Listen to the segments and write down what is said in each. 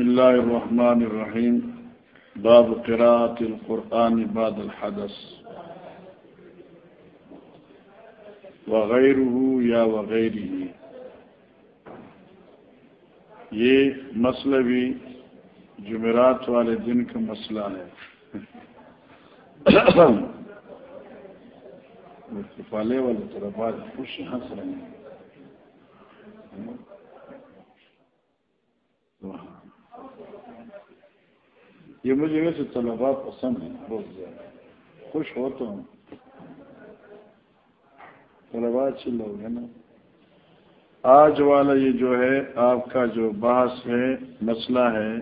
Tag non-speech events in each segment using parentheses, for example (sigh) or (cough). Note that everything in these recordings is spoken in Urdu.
بسم الله الرحمن الرحيم. باب قراءة القرآن بعد الحدث. وغيره یا وغیرہ یہ مسئلہ بھی جمعرات والے دن کا مسئلہ ہے. پالے والے طرف آج خوش ہنس رہے ہیں. یہ مجھے ویسے طلبا پسند ہیں، بہت زیادہ۔ خوش ہوتا ہوں طلبا اچھے لوگ ہیں نا۔ آج والا یہ جو ہے، آپ کا جو بحث ہے، مسئلہ ہے،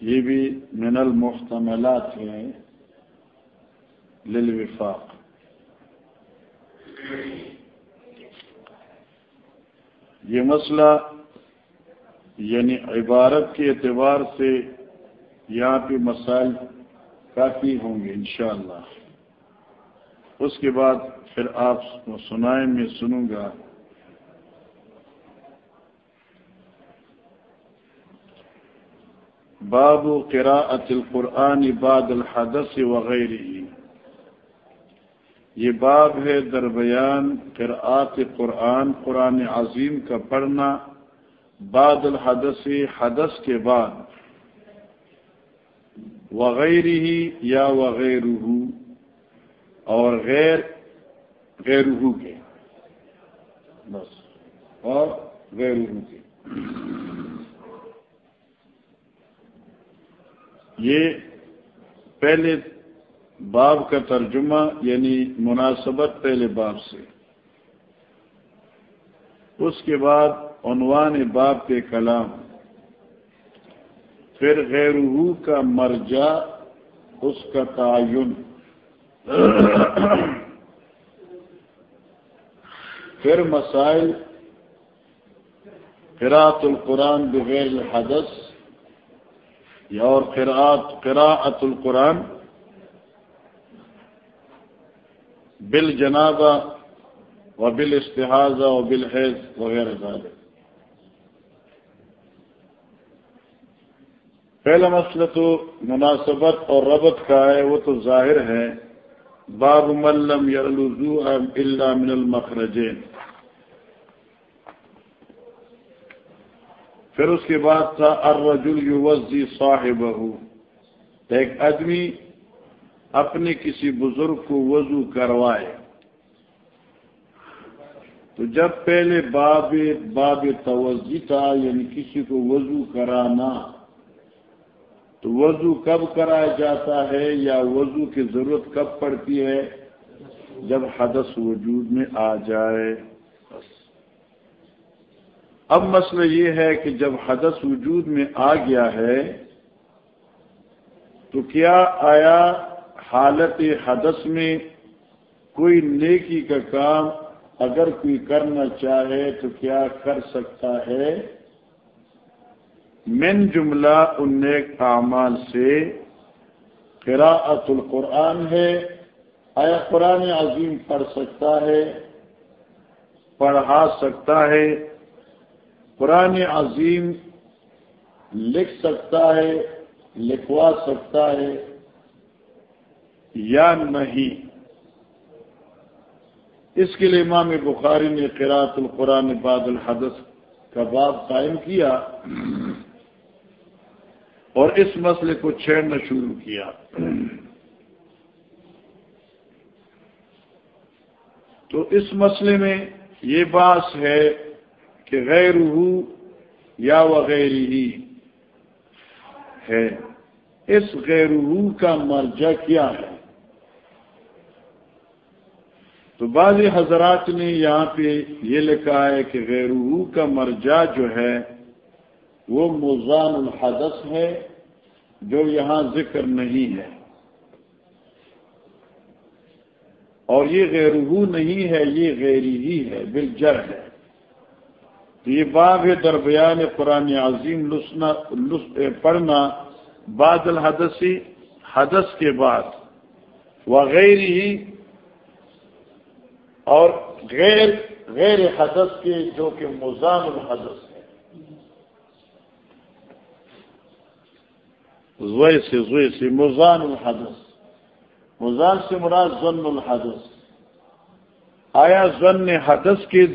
یہ بھی من المحتملات ہے۔ للوفاق۔ یہ مسئلہ یعنی عبارت کے اعتبار سے یہاں پہ مسائل کافی ہوں گے انشاءاللہ۔ اس کے بعد پھر آپ سنائیں، میں سنوں گا۔ باب قراءت القرآن بعد الحدث وغیرہ یہ باب ہے دربیان قراءت قرآن قرآن عظیم کا پڑھنا بعد الحدث، حدث کے بعد۔ وغیرہ ہی یا وغیرہ اور غیر غیر کے۔ بس۔ اور غیر کے۔ یہ پہلے باب کا ترجمہ یعنی مناسبت پہلے باب سے۔ اس کے بعد عنوان باب کے کلام۔ پھر غیر کا مرجا اس کا تعین۔ پھر مسائل۔ قراءت القرآن بغیر الحدث۔ یا اور قراءت قراءت القرآن۔ بل جنازہ و بل استحاظہ و بل حیض وغیرہ پہلا مسئلہ تو مناسبت اور ربط کا ہے، وہ تو ظاہر ہے۔ باب ملم یلزو اللہ من المخرجین۔ پھر اس کے بعد تھا الرجل یوزی صاحب ایک آدمی اپنے کسی بزرگ کو وضو کروائے۔ تو جب پہلے باب باب توجہ تھا یعنی کسی کو وضو کرانا۔ تو وضو کب کرایا جاتا ہے یا وضو کی ضرورت کب پڑتی ہے؟ جب حدث وجود میں آ جائے۔ اب مسئلہ یہ ہے کہ جب حدث وجود میں آ گیا ہے، تو کیا آیا حالت حدث میں کوئی نیکی کا کام؟ اگر کوئی کرنا چاہے تو کیا کر سکتا ہے؟ من جملہ ان اعمال سے قراءت القرآن ہے۔ آیا قرآن عظیم پڑھ سکتا ہے؟ پڑھا سکتا ہے۔ قرآن عظیم لکھ سکتا ہے، لکھوا سکتا ہے یا نہیں؟ اس کے لیے امام بخاری نے قراءت القرآن بعد الحدث کا باب قائم کیا۔ اور اس مسئلے کو چھیڑنا شروع کیا۔ تو اس مسئلے میں یہ بات ہے کہ غیر ہو یا وغیر ہی ہے۔ اس غیر ہو کا مرجع کیا ہے؟ تو بعض حضرات نے یہاں پہ یہ لکھا ہے کہ غیر کا مرجع جو ہے وہ مزان الحدث ہے جو یہاں ذکر نہیں ہے۔ اور یہ غیرہو نہیں ہے، یہ غیری ہی ہے بلجر ہے۔ یہ باب ہے دربیان قرآن عظیم، لسنا پڑھنا۔ بعد الحدثی حدث کے بعد۔ وغیر ہی اور غیر غیر حدث کے جو کہ مزان الحدث۔ ہے سے زوئے سے مزان الحدث. مزان سے مراد ضن الحدث. آیا ضن حدث کے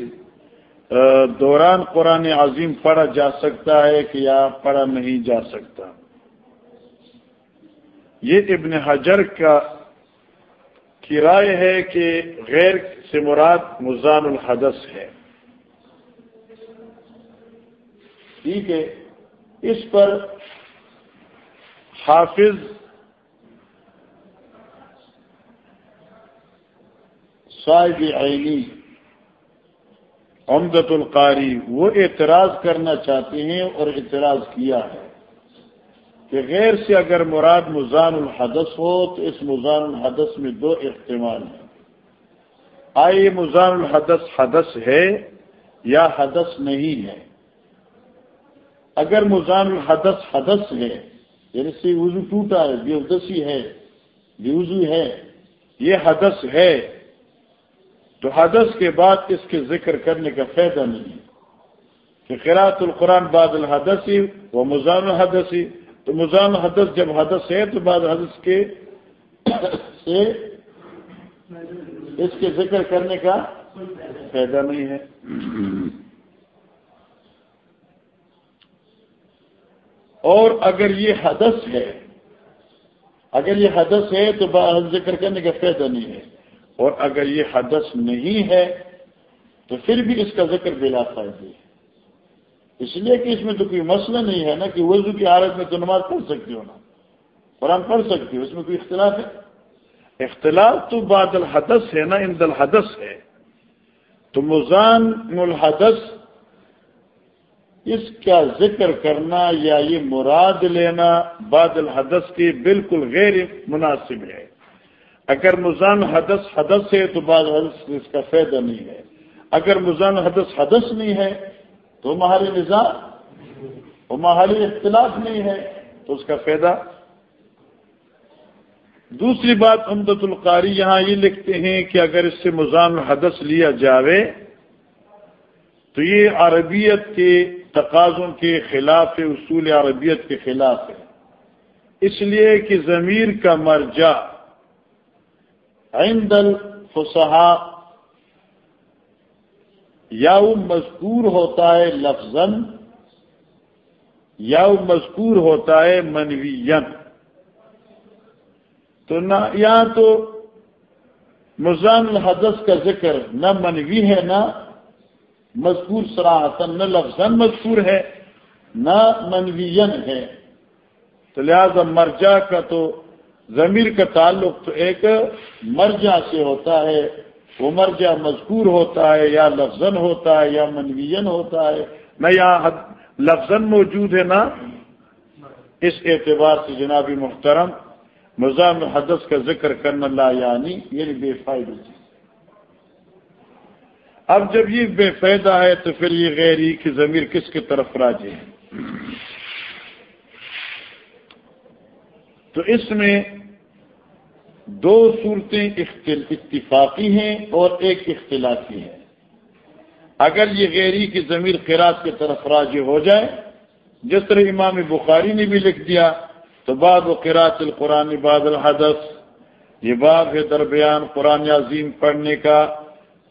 دوران قرآن عظیم پڑھا جا سکتا ہے کہ یا پڑھا نہیں جا سکتا؟ یہ ابن حجر کا کرائے ہے کہ غیر سے مراد مزان الحدث ہے۔ ٹھیک ہے، اس پر حافظ صاحب عینی امدت القاری، وہ اعتراض کرنا چاہتے ہیں اور اعتراض کیا ہے کہ غیر سے اگر مراد مزان الحدث ہو تو اس مزان الحدث میں دو احتمال ہیں۔ آئے مزان الحدث حدث ہے یا حدث نہیں ہے؟ اگر مزان الحدث حدث ہے یعنی سے وضو ٹوٹا ہے بےودسی ہے، بے ہے، یہ حدث ہے۔ تو حدث کے بعد اس کے ذکر کرنے کا فائدہ نہیں کہ قرات القرآن بعد الحدثی وہ مزان الحدثی تو مزان الحدث جب حدث ہے، تو بعد حدث کے (coughs) سے اس کے ذکر کرنے کا فائدہ نہیں ہے۔ (coughs) اور اگر یہ حدث ہے، اگر یہ حدث ہے تو ذکر کرنے کا فائدہ نہیں ہے۔ اور اگر یہ حدث نہیں ہے تو پھر بھی اس کا ذکر بلا فائدے۔ ہے اس لیے کہ اس میں تو کوئی مسئلہ نہیں ہے نا کہ وضو کی حالت میں تو نماز پڑھ سکتی ہو نا۔ قرآن پڑھ سکتی ہو، اس میں کوئی اختلاف ہے؟ اختلاف تو بعد الحدث ہے نا اند الحدث ہے۔ تو مزان الحدث اس کا ذکر کرنا یا یہ مراد لینا بعد الحدث کی بالکل غیر مناسب ہے۔ اگر مزان حدث حدث ہے تو بعد حدث اس کا فائدہ نہیں ہے۔ اگر مزان حدث حدث نہیں ہے تو محالی نظام وہ اختلاف نہیں ہے تو اس کا فائدہ۔ دوسری بات امدت القاری یہاں یہ لکھتے ہیں کہ اگر اس سے مزان حدث لیا جاوے تو یہ عربیت کے تقاضوں کے خلاف ہے اصول عربیت کے خلاف ہے۔ اس لیے کہ ضمیر کا مرجع عند الفصحا یا وہ مذکور ہوتا ہے لفظ یا وہ مذکور ہوتا ہے منوین تو نہ، یا تو مزان الحدث کا ذکر نہ منوی ہے نہ مذکور سراہتن نہ لفظ مذکور ہے، نہ منوین ہے۔ تو لہذا مرجا کا تو، ضمیر کا تعلق تو ایک مرجا سے ہوتا ہے۔ وہ مرجا مذکور ہوتا ہے یا لفظ ہوتا ہے یا منوین ہوتا ہے۔ نہ یہاں لفظ موجود ہے نہ اس اعتبار سے جناب محترم مزام حدث کا ذکر کرنا لا یعنی یعنی بے فائدہ۔ چیز اب جب یہ بے فائدہ ہے تو پھر یہ غیری کی ضمیر کس کی طرف راجے ہے؟ تو اس میں دو صورتیں اتفاقی ہیں اور ایک اختلافی ہے اگر یہ غیری کی ضمیر قرآد کی طرف راجی ہو جائے، جس طرح امام بخاری نے بھی لکھ دیا، تو بعد و قرآت القرآن باد الحدث، یہ باب ہے درمیان قرآن عظیم پڑھنے کا۔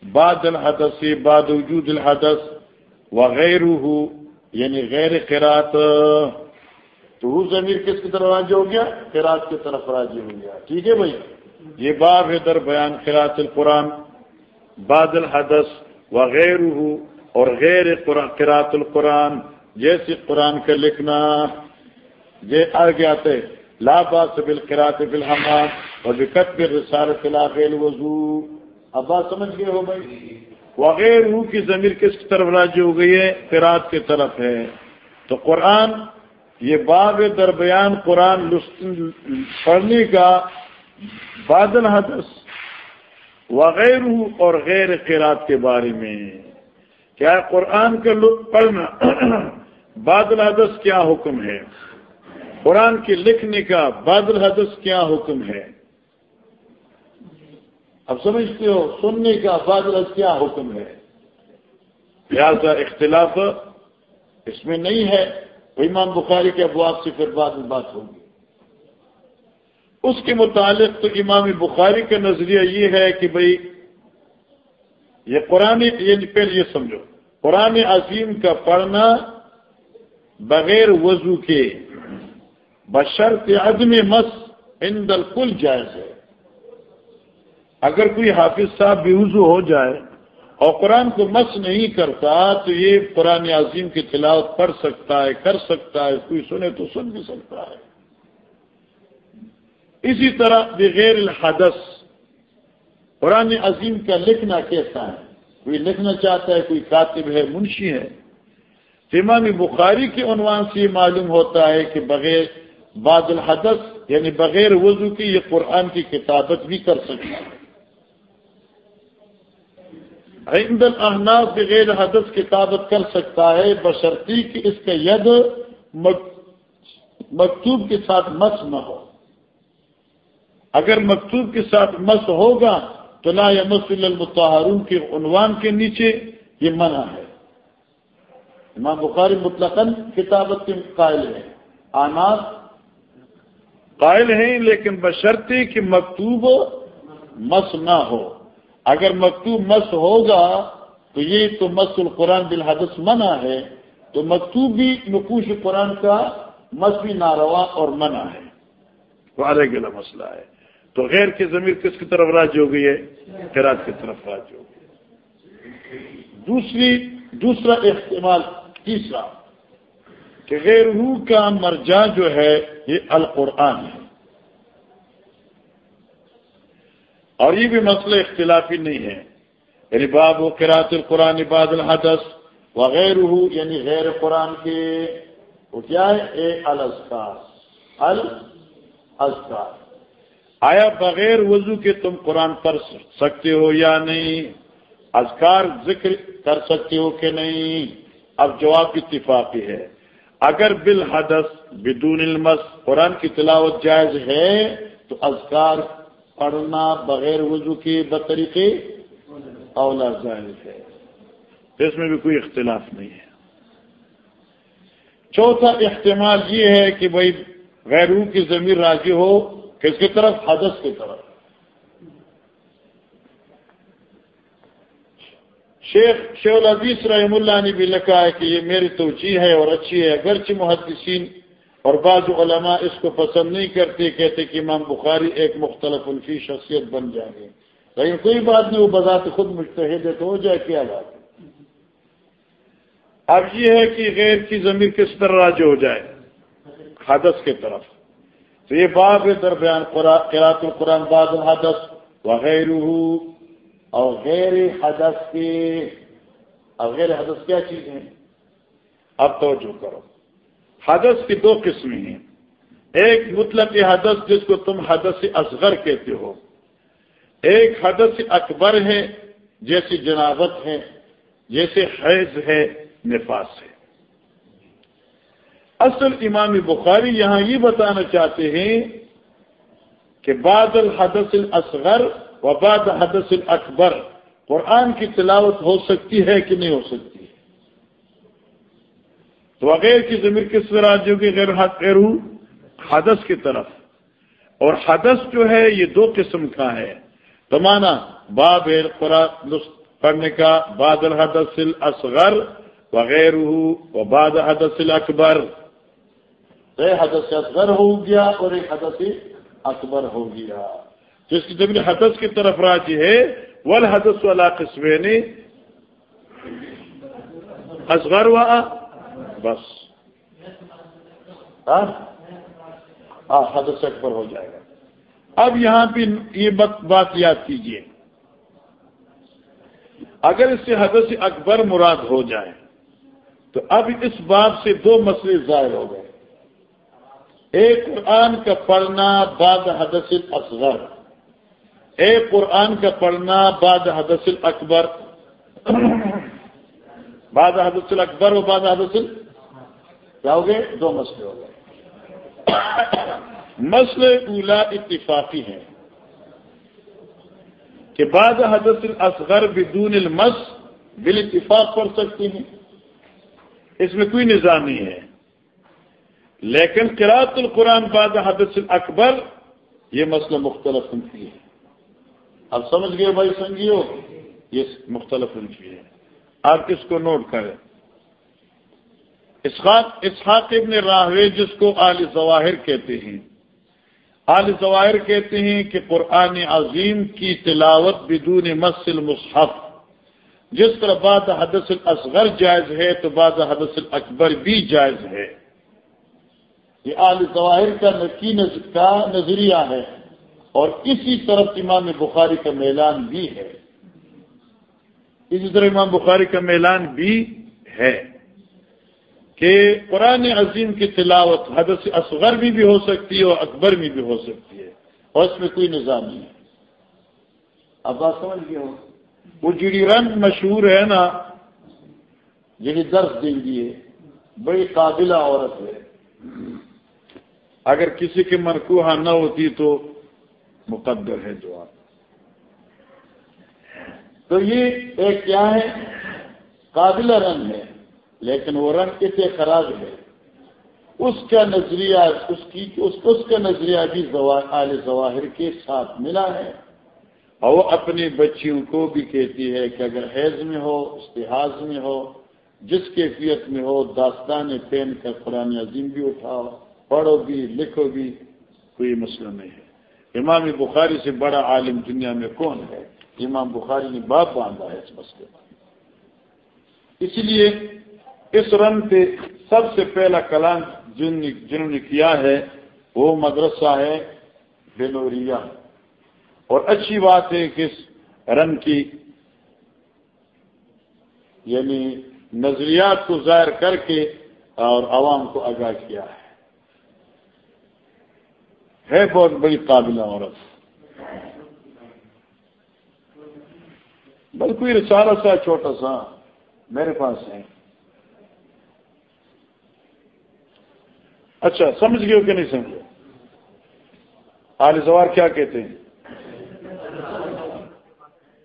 بعد الحدث، بعد وجود الحدث وغیرہ یعنی غیر قرات. تو وہ ضمیر کس کی طرف راضی ہو گیا؟ قرات کی طرف راضی ہو گیا۔ ٹھیک ہے بھائی؟ یہ باب ہے در بیان قرات القرآن، بعد الحدث وغیرہ اور غیر قرات القرآن۔ جیسے قرآن کا لکھنا، یہ آگے آتے لا باس بالقرات بالحمام اور بکت بالرسالت الاخیل وضو اب بات سمجھ گئے ہو بھائی؟ وغیر روح کی ضمیر کس کی طرف راجی ہو گئی ہے؟ فراط کی طرف ہے۔ تو قرآن، یہ باب درمیان قرآن پڑھنے کا بادل حدث۔ وغیرہ اور غیر قرات کے بارے میں۔ کیا قرآن کا لطف پڑھنا (clears throat) بادل حدث کیا حکم ہے؟ قرآن کے لکھنے کا بادل حدث کیا حکم ہے؟ اب سمجھتے ہو، سننے کا بادل حدث کیا حکم ہے؟ لہذا اختلاف اس میں نہیں ہے۔ امام بخاری کے ابواب سے پھر بعد میں بات ہوگی۔ اس کے متعلق تو امام بخاری کا نظریہ یہ ہے کہ بھئی یہ قرآن یعنی پہلے یہ سمجھو، قرآن عظیم کا پڑھنا بغیر وضو کے بشرط عدم مس ان دل کل جائز ہے۔ اگر کوئی حافظ صاحب بے وضو ہو جائے اور قرآن کو مس نہیں کرتا تو یہ قرآن عظیم کی تلاوت پڑھ سکتا ہے، کر سکتا ہے، کوئی سنے تو سن بھی سکتا ہے۔ اسی طرح بغیر الحدث، قرآن عظیم کا لکھنا کیسا ہے؟ کوئی لکھنا چاہتا ہے، کوئی کاتب ہے، منشی ہے۔ امام بخاری کے عنوان سے یہ معلوم ہوتا ہے کہ بغیر بعد الحدث یعنی بغیر وضو کی یہ قرآن کی کتابت بھی کر سکتا ہے۔ عند الاحناف بغیر حدث کتابت کر سکتا ہے، بشرطی کہ اس کا ید مکتوب کے ساتھ مس نہ ہو۔ اگر مکتوب کے ساتھ مس ہوگا تو لا یمس المتحرون کے عنوان کے نیچے یہ منع ہے۔ امام بخاری مطلق کتابت کے قائل ہے آناس قائل ہیں لیکن بشرطی کہ مکتوب مس نہ ہو۔ اگر مکتوب مس ہوگا تو یہ تو مس القرآن بالحدث منع ہے تو مکتوب بھی نقوش قرآن کا مس بھی ناروا اور منع ہے۔ تو الگ گلا مسئلہ ہے تو غیر کی زمین کس کی طرف راج ہو گئی ہے؟ خیرات کی طرف راج ہو گئی۔ دوسری دوسرا احتمال تیسرا کہ غیر روح کا مرجع جو ہے یہ القرآن ہے۔ اور یہ بھی مسئلہ اختلافی نہیں ہے۔ یعنی باب و قرات القرآن باد الحدث وغیرہ یعنی غیر قرآن کے وہ کیا ہے؟ اے الاسکار الاسکار آیا بغیر وضو کے تم قرآن پڑھ سکتے ہو یا نہیں؟ اذکار ذکر کر سکتے ہو کہ نہیں؟ اب جواب اتفاقی ہے۔ اگر بالحدث، بدون المس قرآن کی تلاوت جائز ہے تو اذکار پڑھنا بغیر وضو کے بطریقے اولا جائز ہے۔ اس میں بھی کوئی اختلاف نہیں ہے۔ چوتھا احتمال یہ ہے کہ بھائی غیرو کی زمین راضی ہو، کس کی طرف؟ حدث کی طرف۔ شیخ شیخ العزیز رحم اللہ نے بھی لکھا ہے کہ یہ میری توجہ ہے اور اچھی ہے۔ اگرچہ محدثین اور بعض علماء اس کو پسند نہیں کرتے، کہتے کہ امام بخاری ایک مختلف الفی شخصیت بن جائیں گے لیکن کوئی بات نہیں، وہ بذات خود مشتحد ہے تو ہو جائے، کیا بات اب یہ ہے کہ غیر کی زمین کس طرح راج ہو جائے؟ حدث کی طرف۔ تو یہ باب درمیان قرآن القرآن بعد الحدث، وغیرہ۔ اور غیر حدث کے، اور غیر حدث کیا چیز ہیں؟ اب توجہ کرو۔ حدث کی دو قسمیں ہیں۔ ایک مطلق حدث جس کو تم حدث اصغر کہتے ہو۔ ایک حدث اکبر ہے جیسی جنابت ہے، جیسے حیض ہے، نفاس ہے۔ اصل امام بخاری یہاں یہ بتانا چاہتے ہیں کہ بعد الحدث الاصغر و بعد حدث الاکبر، قرآن کی تلاوت ہو سکتی ہے کہ نہیں ہو سکتی؟ تو غیر کی زمین کس طرح جو کہ غیر غیر حدث کی طرف۔ اور حدث جو ہے یہ دو قسم کا ہے۔ تو مانا باب قرآن پڑھنے کا باد الحدث الاصغر وغیر و باد حدث اکبر ایک حدث اصغر ہو گیا اور ایک حدث اکبر ہو گیا۔ اس کی زمین حدث کی طرف راجی ہے ول حدث والا قسم اصغر ہوا بس۔ ہاں؟, ہاں، حدث اکبر ہو جائے گا۔ اب یہاں پہ یہ بات یاد کیجیے اگر اس سے حدث اکبر مراد ہو جائے تو اب اس بات سے دو مسئلے ظاہر ہو گئے۔ ایک قرآن کا پڑھنا بعد حدث اصغر ایک قرآن کا پڑھنا بعد حدث اکبر۔ بعد حدث اکبر و بعد حدث کیا ہو گئے دو مسئلے ہو گئے۔ مسئلے اولا اتفاقی ہیں کہ بعد حدث اصغر بدون المس بال اتفاق پڑھ سکتی ہیں۔ اس میں کوئی نظام نہیں ہے۔ لیکن قرات القرآن بعد حدث اکبر یہ مسئلہ مختلف انفی ہے اب سمجھ گئے بھائی سنگیو، یہ مختلف انفی ہے آپ کس کو نوٹ کریں۔ اسحاق اسحاق ابن راہوے جس کو آل ظواہر کہتے ہیں۔ آل ظواہر کہتے ہیں کہ قرآن عظیم کی تلاوت بدون مسل مصحف جس طرح بعد حدث الاصغر جائز ہے تو بعد حدث الاکبر بھی جائز ہے۔ یہ آل ظواہر کا کا نظریہ ہے اور اسی طرف امام بخاری کا میلان بھی ہے۔ اسی طرح امام بخاری کا میلان بھی ہے۔ کہ قرآن عظیم کی تلاوت حدث اصغر بھی بھی ہو سکتی ہے اور اکبر میں بھی ہو سکتی ہے اور اس میں کوئی نظام نہیں ہے۔ اب بات سمجھ گئے ہو؟ وہ جڑی رنگ مشہور ہے نا یعنی جنہیں درد دیں گی بڑی قابلہ عورت ہے۔ اگر کسی کی مرکوہ نہ ہوتی تو مقدر ہے جو آپ تو یہ ایک کیا ہے؟ قابل رنگ ہے۔ لیکن وہ رنگ اتنے خراب ہے۔ اس کا نظریہ اس کی اس, اس کا نظریہ بھی اعلی ظواہر کے ساتھ ملا ہے۔ اور وہ اپنی بچیوں کو بھی کہتی ہے کہ اگر حیض میں ہو اشتہاز میں ہو جس کیفیت میں ہو داستان پین کر قرآن عظیم بھی اٹھاؤ پڑھو بھی لکھو بھی کوئی مسئلہ نہیں ہے۔ امام بخاری سے بڑا عالم دنیا میں کون ہے؟ امام بخاری نے باپ باندھا ہے اس مسئلے پر۔ اس لیے اس رنگ پہ سب سے پہلا کلام جنہوں نے کیا ہے، وہ مدرسہ ہے بینوریا اور اچھی بات ہے کہ اس رنگ کی یعنی نظریات کو ظاہر کر کے اور عوام کو آگاہ کیا ہے۔ ہے بہت بڑی قابل عورت۔ بل کوئی رسالہ سا چھوٹا سا میرے پاس ہے۔ اچھا سمجھ گئے ہو کہ نہیں سمجھے آل سوار کیا کہتے ہیں؟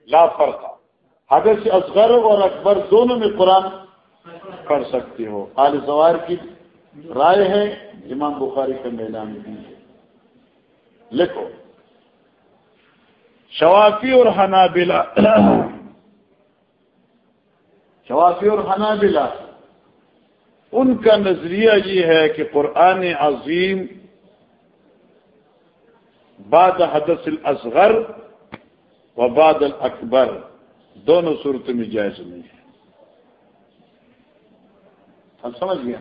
لا فرق۔ حضرت اصغر اور اکبر دونوں میں قرآن پڑھ سکتے ہو۔ آل سوار کی رائے ہے، امام بخاری کا میدان بھی ہے۔ لکھو۔ شوافی اور حنابلہ۔ شوافی اور حنابلہ۔ ان کا نظریہ یہ ہے کہ قرآن عظیم بعد حدث الاصغر و بعد الاکبر دونوں صورتوں میں جائز نہیں ہے۔ اب سمجھ گیا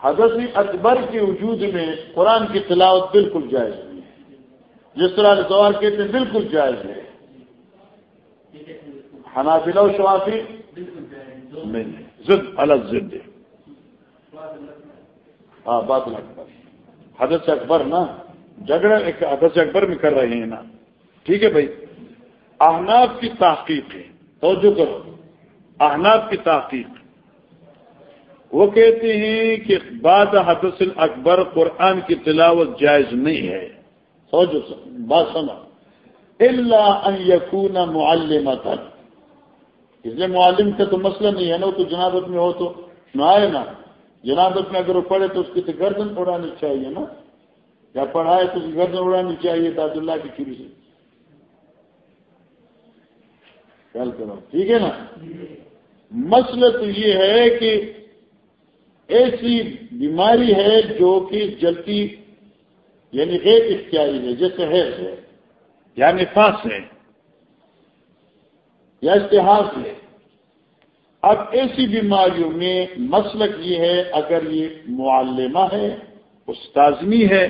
حضرت اکبر کے وجود میں قرآن کی تلاوت بالکل جائز نہیں ہے۔ جس طرح سوال کہتے ہیں بالکل جائز ہے۔ حنابلہ و شوافی؟ نہیں۔ زد الگ زد ہاں بات اکبر حضرت اکبر نا، جھگڑا حضرت اکبر میں کر رہے ہیں نا۔ ٹھیک ہے بھائی؟ احناب کی تحقیق ہے۔ توجہ کرو۔ احناب کی تحقیق۔ وہ کہتے ہیں کہ بعد حدث اکبر قرآن کی تلاوت جائز نہیں ہے۔ سوچو بات سنا اللہ یقون معلم تک اس لیے معلم کا تو مسئلہ نہیں ہے نا تو جنابت میں ہو تو نہ آئے نا۔ جنابت میں اگر وہ پڑھے تو اس کی تو گردن اڑانی چاہیے نا۔ یا پڑھائے تو اس کی گردن اڑانی چاہیے تاج اللہ کی کھیری سے۔ خیال کرو، ٹھیک ہے نا؟ مسئلہ تو یہ ہے کہ ایسی بیماری ہے جو کہ جلتی یعنی غیر اختیاری ہے، جیسے ہے یعنی یا نفاس ہے۔ یا اشتہاس ہے اب ایسی بیماریوں میں مسلک یہ ہے، اگر یہ معلمہ ہے، استاذنی ہے،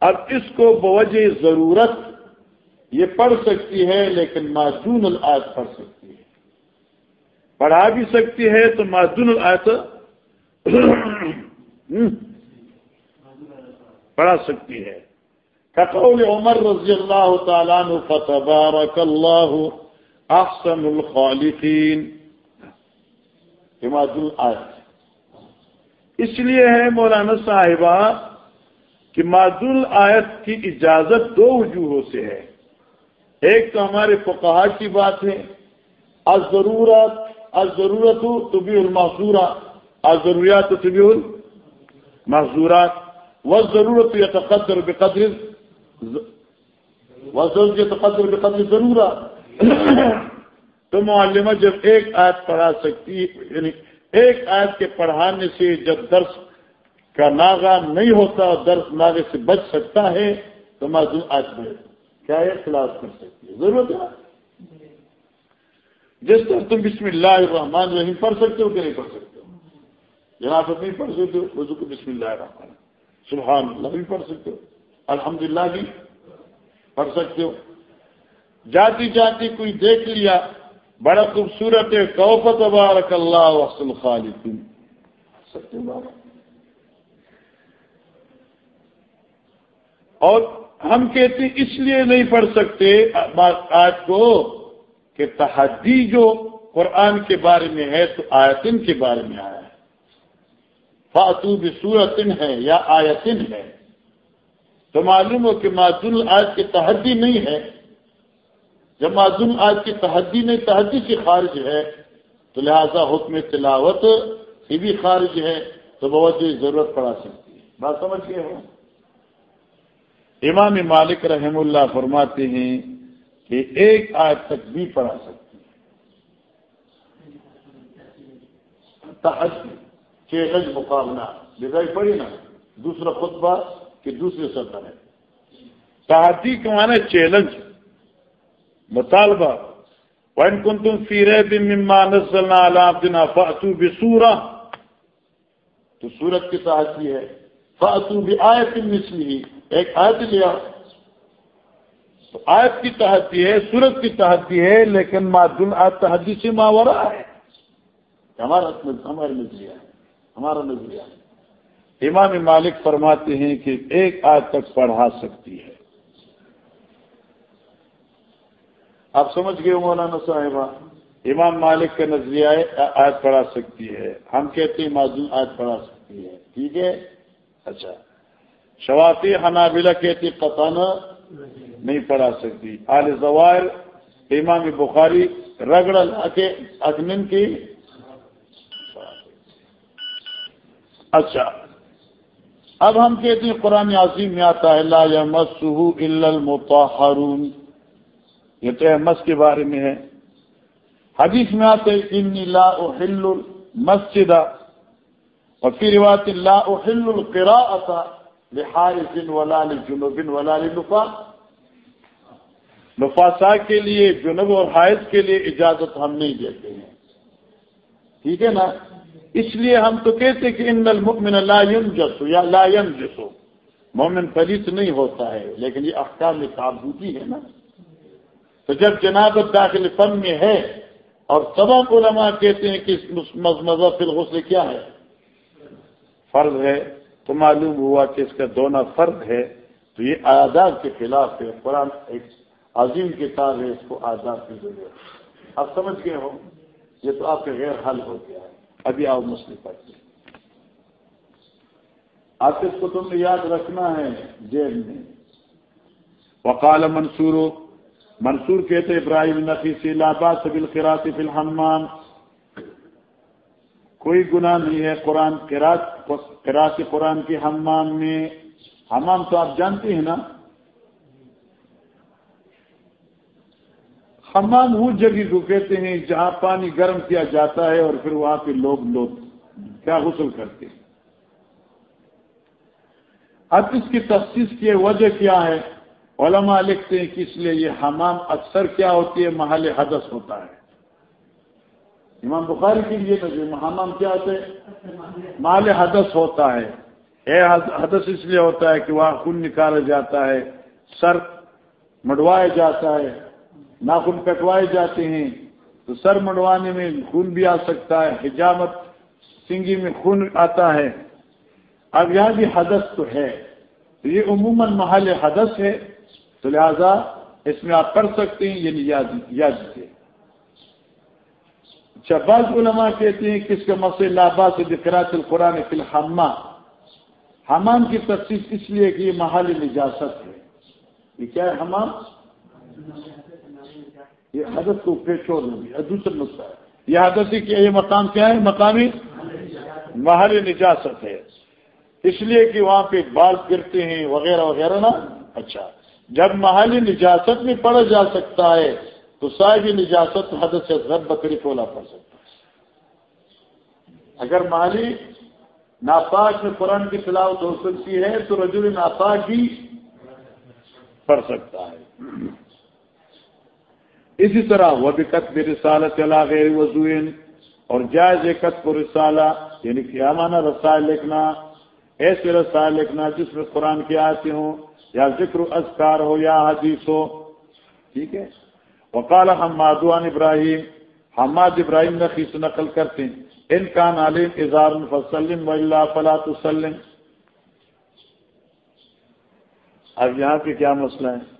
اب اس کو بوجہ ضرورت یہ پڑھ سکتی ہے، لیکن معذون العاد پڑھ سکتی ہے۔ پڑھا بھی سکتی ہے تو معدن آیت (clears throat) پڑھا سکتی ہے۔ کقول عمر رضی اللہ تعالیٰ فتبارک اللہ احسن الخالقین حماد آیت اس لیے ہے مولانا صاحبہ کہ معدول آیت کی اجازت دو وجوہوں سے ہے. ایک تو ہمارے فقہا کی بات ہے. از ضرورت از ضرورت طبی المحصورہ از ضروریات طبی المحضورات و ضرورت یا تقدر بقدر تقدر بقدر ضرورت تو معلمہ جب ایک آیت پڑھا سکتی یعنی ایک آیت کے پڑھانے سے جب درس کا ناغا نہیں ہوتا اور درس ناغے سے بچ سکتا ہے، تو معذور آج میں کیا یہ خلاف کر سکتی ہے؟ ضرورت ہے؟ جس طرح تم بسم اللہ الرحمن الرحیم پڑھ سکتے ہو کہ نہیں پڑھ سکتے ہو؟ جناب نہیں پڑھ سکتے ہو کو بسم اللہ الرحمن سبحان اللہ، بھی پڑھ سکتے ہو۔ الحمدللہ بھی پڑھ سکتے ہو۔ جاتی جاتی کوئی دیکھ لیا، بڑا خوبصورت ہے کوفت بارک اللہ وسل خالد سکتے بابا اور ہم کہتے ہیں، اس لیے نہیں پڑھ سکتے آج کو کہ تحدی جو قرآن کے بارے میں ہے، تو آیتن کے بارے میں آیا ہے۔ فاتو بصورتن ہے یا آیتن ہے۔ تو معلوم ہو کہ معذول آج کی تحدی نہیں ہے۔ جب معذول آج کی تحدی نہیں، تحدی سے خارج ہے، تو لہذا حکم تلاوت یہ بھی خارج ہے، تو بہت ضرورت پڑا سکتی ہے۔ بات سمجھ گئے ہو؟ امام مالک رحم اللہ فرماتے ہیں کہ ایک آج تک بھی پڑھا سکتی چیلنج مقابلہ بدائی پڑھی نا دوسرا خطبہ کہ دوسرے سطح ہے۔ تحادی کمانا چیلنج مطالبہ۔ وین کن تم فیرے دن نزلنا علام دن فاتو بسورا تو سورت کی تحادی ہے۔ فاتو بھی آئے مسلی ایک آیت لیا تو آیت کی تحدی ہے، سورت کی تحدی ہے، لیکن معدل آج تحدی سے ماورا ہے۔ ہمارا ہمارا نظریہ ہے ہمارا نظریہ۔ ہے امام مالک فرماتے ہیں کہ ایک آج تک پڑھا سکتی ہے۔ آپ سمجھ گئے مولانا صاحبہ؟ امام مالک کا نظریہ آج پڑھا سکتی ہے۔ ہم کہتے ہیں معذول آج پڑھا سکتی ہے۔ ٹھیک ہے؟ اچھا۔ شوافی حنابلہ کہتی قطانہ نہیں پڑھا سکتی۔ آل زوائر، امام بخاری رگڑ کے اگنن کی۔ اچھا۔ اب ہم کہتے ہیں قرآن عظیم میں آتا ہے، لا مسح المطہرون۔ یہ تو احمد کے بارے میں ہے۔ حدیث میں آتے ان لا احل المسجد اور پھر روایت لا احل القراءة لحارث ولا لجنوب ولا لنفا نفاسا کے لیے جنوب اور حائض کے لیے اجازت ہم نہیں دیتے ہیں۔ ٹھیک ہے نا؟ اس لیے ہم تو کہتے کہ ان المؤمن لا ينجس، یا لا ينجس. مومن پلیت نہیں ہوتا ہے، لیکن یہ احکام تعبدی ہے نا۔ تو جب جنابت داخل فن میں ہے، اور تمام علماء کہتے ہیں کہ مزمزہ فی الغسل کیا ہے؟ فرض ہے، تو معلوم ہوا کہ اس کا دونا فرد ہے۔ تو یہ آداب کے خلاف ہے۔ قرآن ایک عظیم کتاب ہے، اس کو آزاد کی ضرورت آپ سمجھ گئے ہو یہ تو آپ کے غیر حل ہو گیا۔ ہے ابھی آپ مسلم پڑھتے آپ اس کو تم نے یاد رکھنا ہے جیل میں۔ وقال منصور منصور کہتے ابراہیم نفی سے لابا قراط فی الحمان کوئی گناہ نہیں ہے قرآن قرآن قرآن کے حمام میں۔ حمام تو آپ جانتے ہیں نا؟ حمام وہ جگہ کو کہتے ہیں جہاں پانی گرم کیا جاتا ہے اور پھر وہاں پہ لوگ لوگ کیا غسل کرتے ہیں؟ اب اس کی تفصیل کی وجہ کیا ہے؟ علماء لکھتے ہیں کہ اس لیے یہ حمام اکثر کیا ہوتی ہے، محل حدث ہوتا ہے۔ امام بخاری کے لیے تو حمام کیا ہوتے مال حدث ہوتا ہے۔ اے حدث اس لیے ہوتا ہے کہ وہاں خون نکالا جاتا ہے، سر مڈوایا جاتا ہے۔ ناخن کٹوائے جاتے ہیں، تو سر منڈوانے میں خون بھی آ سکتا ہے، حجامت سنگی میں خون آتا ہے۔ اب یہاں بھی حدث تو ہے۔ تو یہ عموماً محل حدث ہے، تو لہذا اس میں آپ کر سکتے ہیں یعنی یاد یاد سے اچھا بعض علماء کہتے ہیں کس کا مسئلہ لابا سے دکھراط القرآن فی الحما حمام کی تفصیل اس لیے کہ یہ محل نجاست ہے۔ یہ کیا ہے، حمام؟ یہ حدث کو پیشور ہوگی دوسرا نسخہ ہے۔ یہ حدث کی یہ مقام کیا ہے؟ مقامی؟ محل نجاست ہے۔ اس لیے کہ وہاں پہ بال گرتے ہیں وغیرہ وغیرہ نا۔ اچھا۔ جب محل نجاست میں پڑا جا سکتا ہے، تو صاحب نجاست حدث سے غد بکری کولا پڑ سکتا ہے۔ اگر محلی ناپاک میں قرآن کی تلاوت ہو سکتی ہے، تو رجول ناپاک بھی پڑھ سکتا ہے۔ اسی طرح وہ بھی قطب رسالت غیر وضوئن اور جائز قطب رسالہ یعنی کیا مانا رسائل لکھنا، ایسے رسائل لکھنا جس میں قرآن کی آتے ہوں، یا ذکر اذکار ہو یا حدیث ہو۔ ٹھیک ہے؟ وقال حمادوان ابراہیم، حماد ابراہیم نقی سے نقل کرتے ہیں۔ ان کا نالم اظہار فسلم و اللہ فلاۃ وسلم اب یہاں پہ کیا مسئلہ ہے؟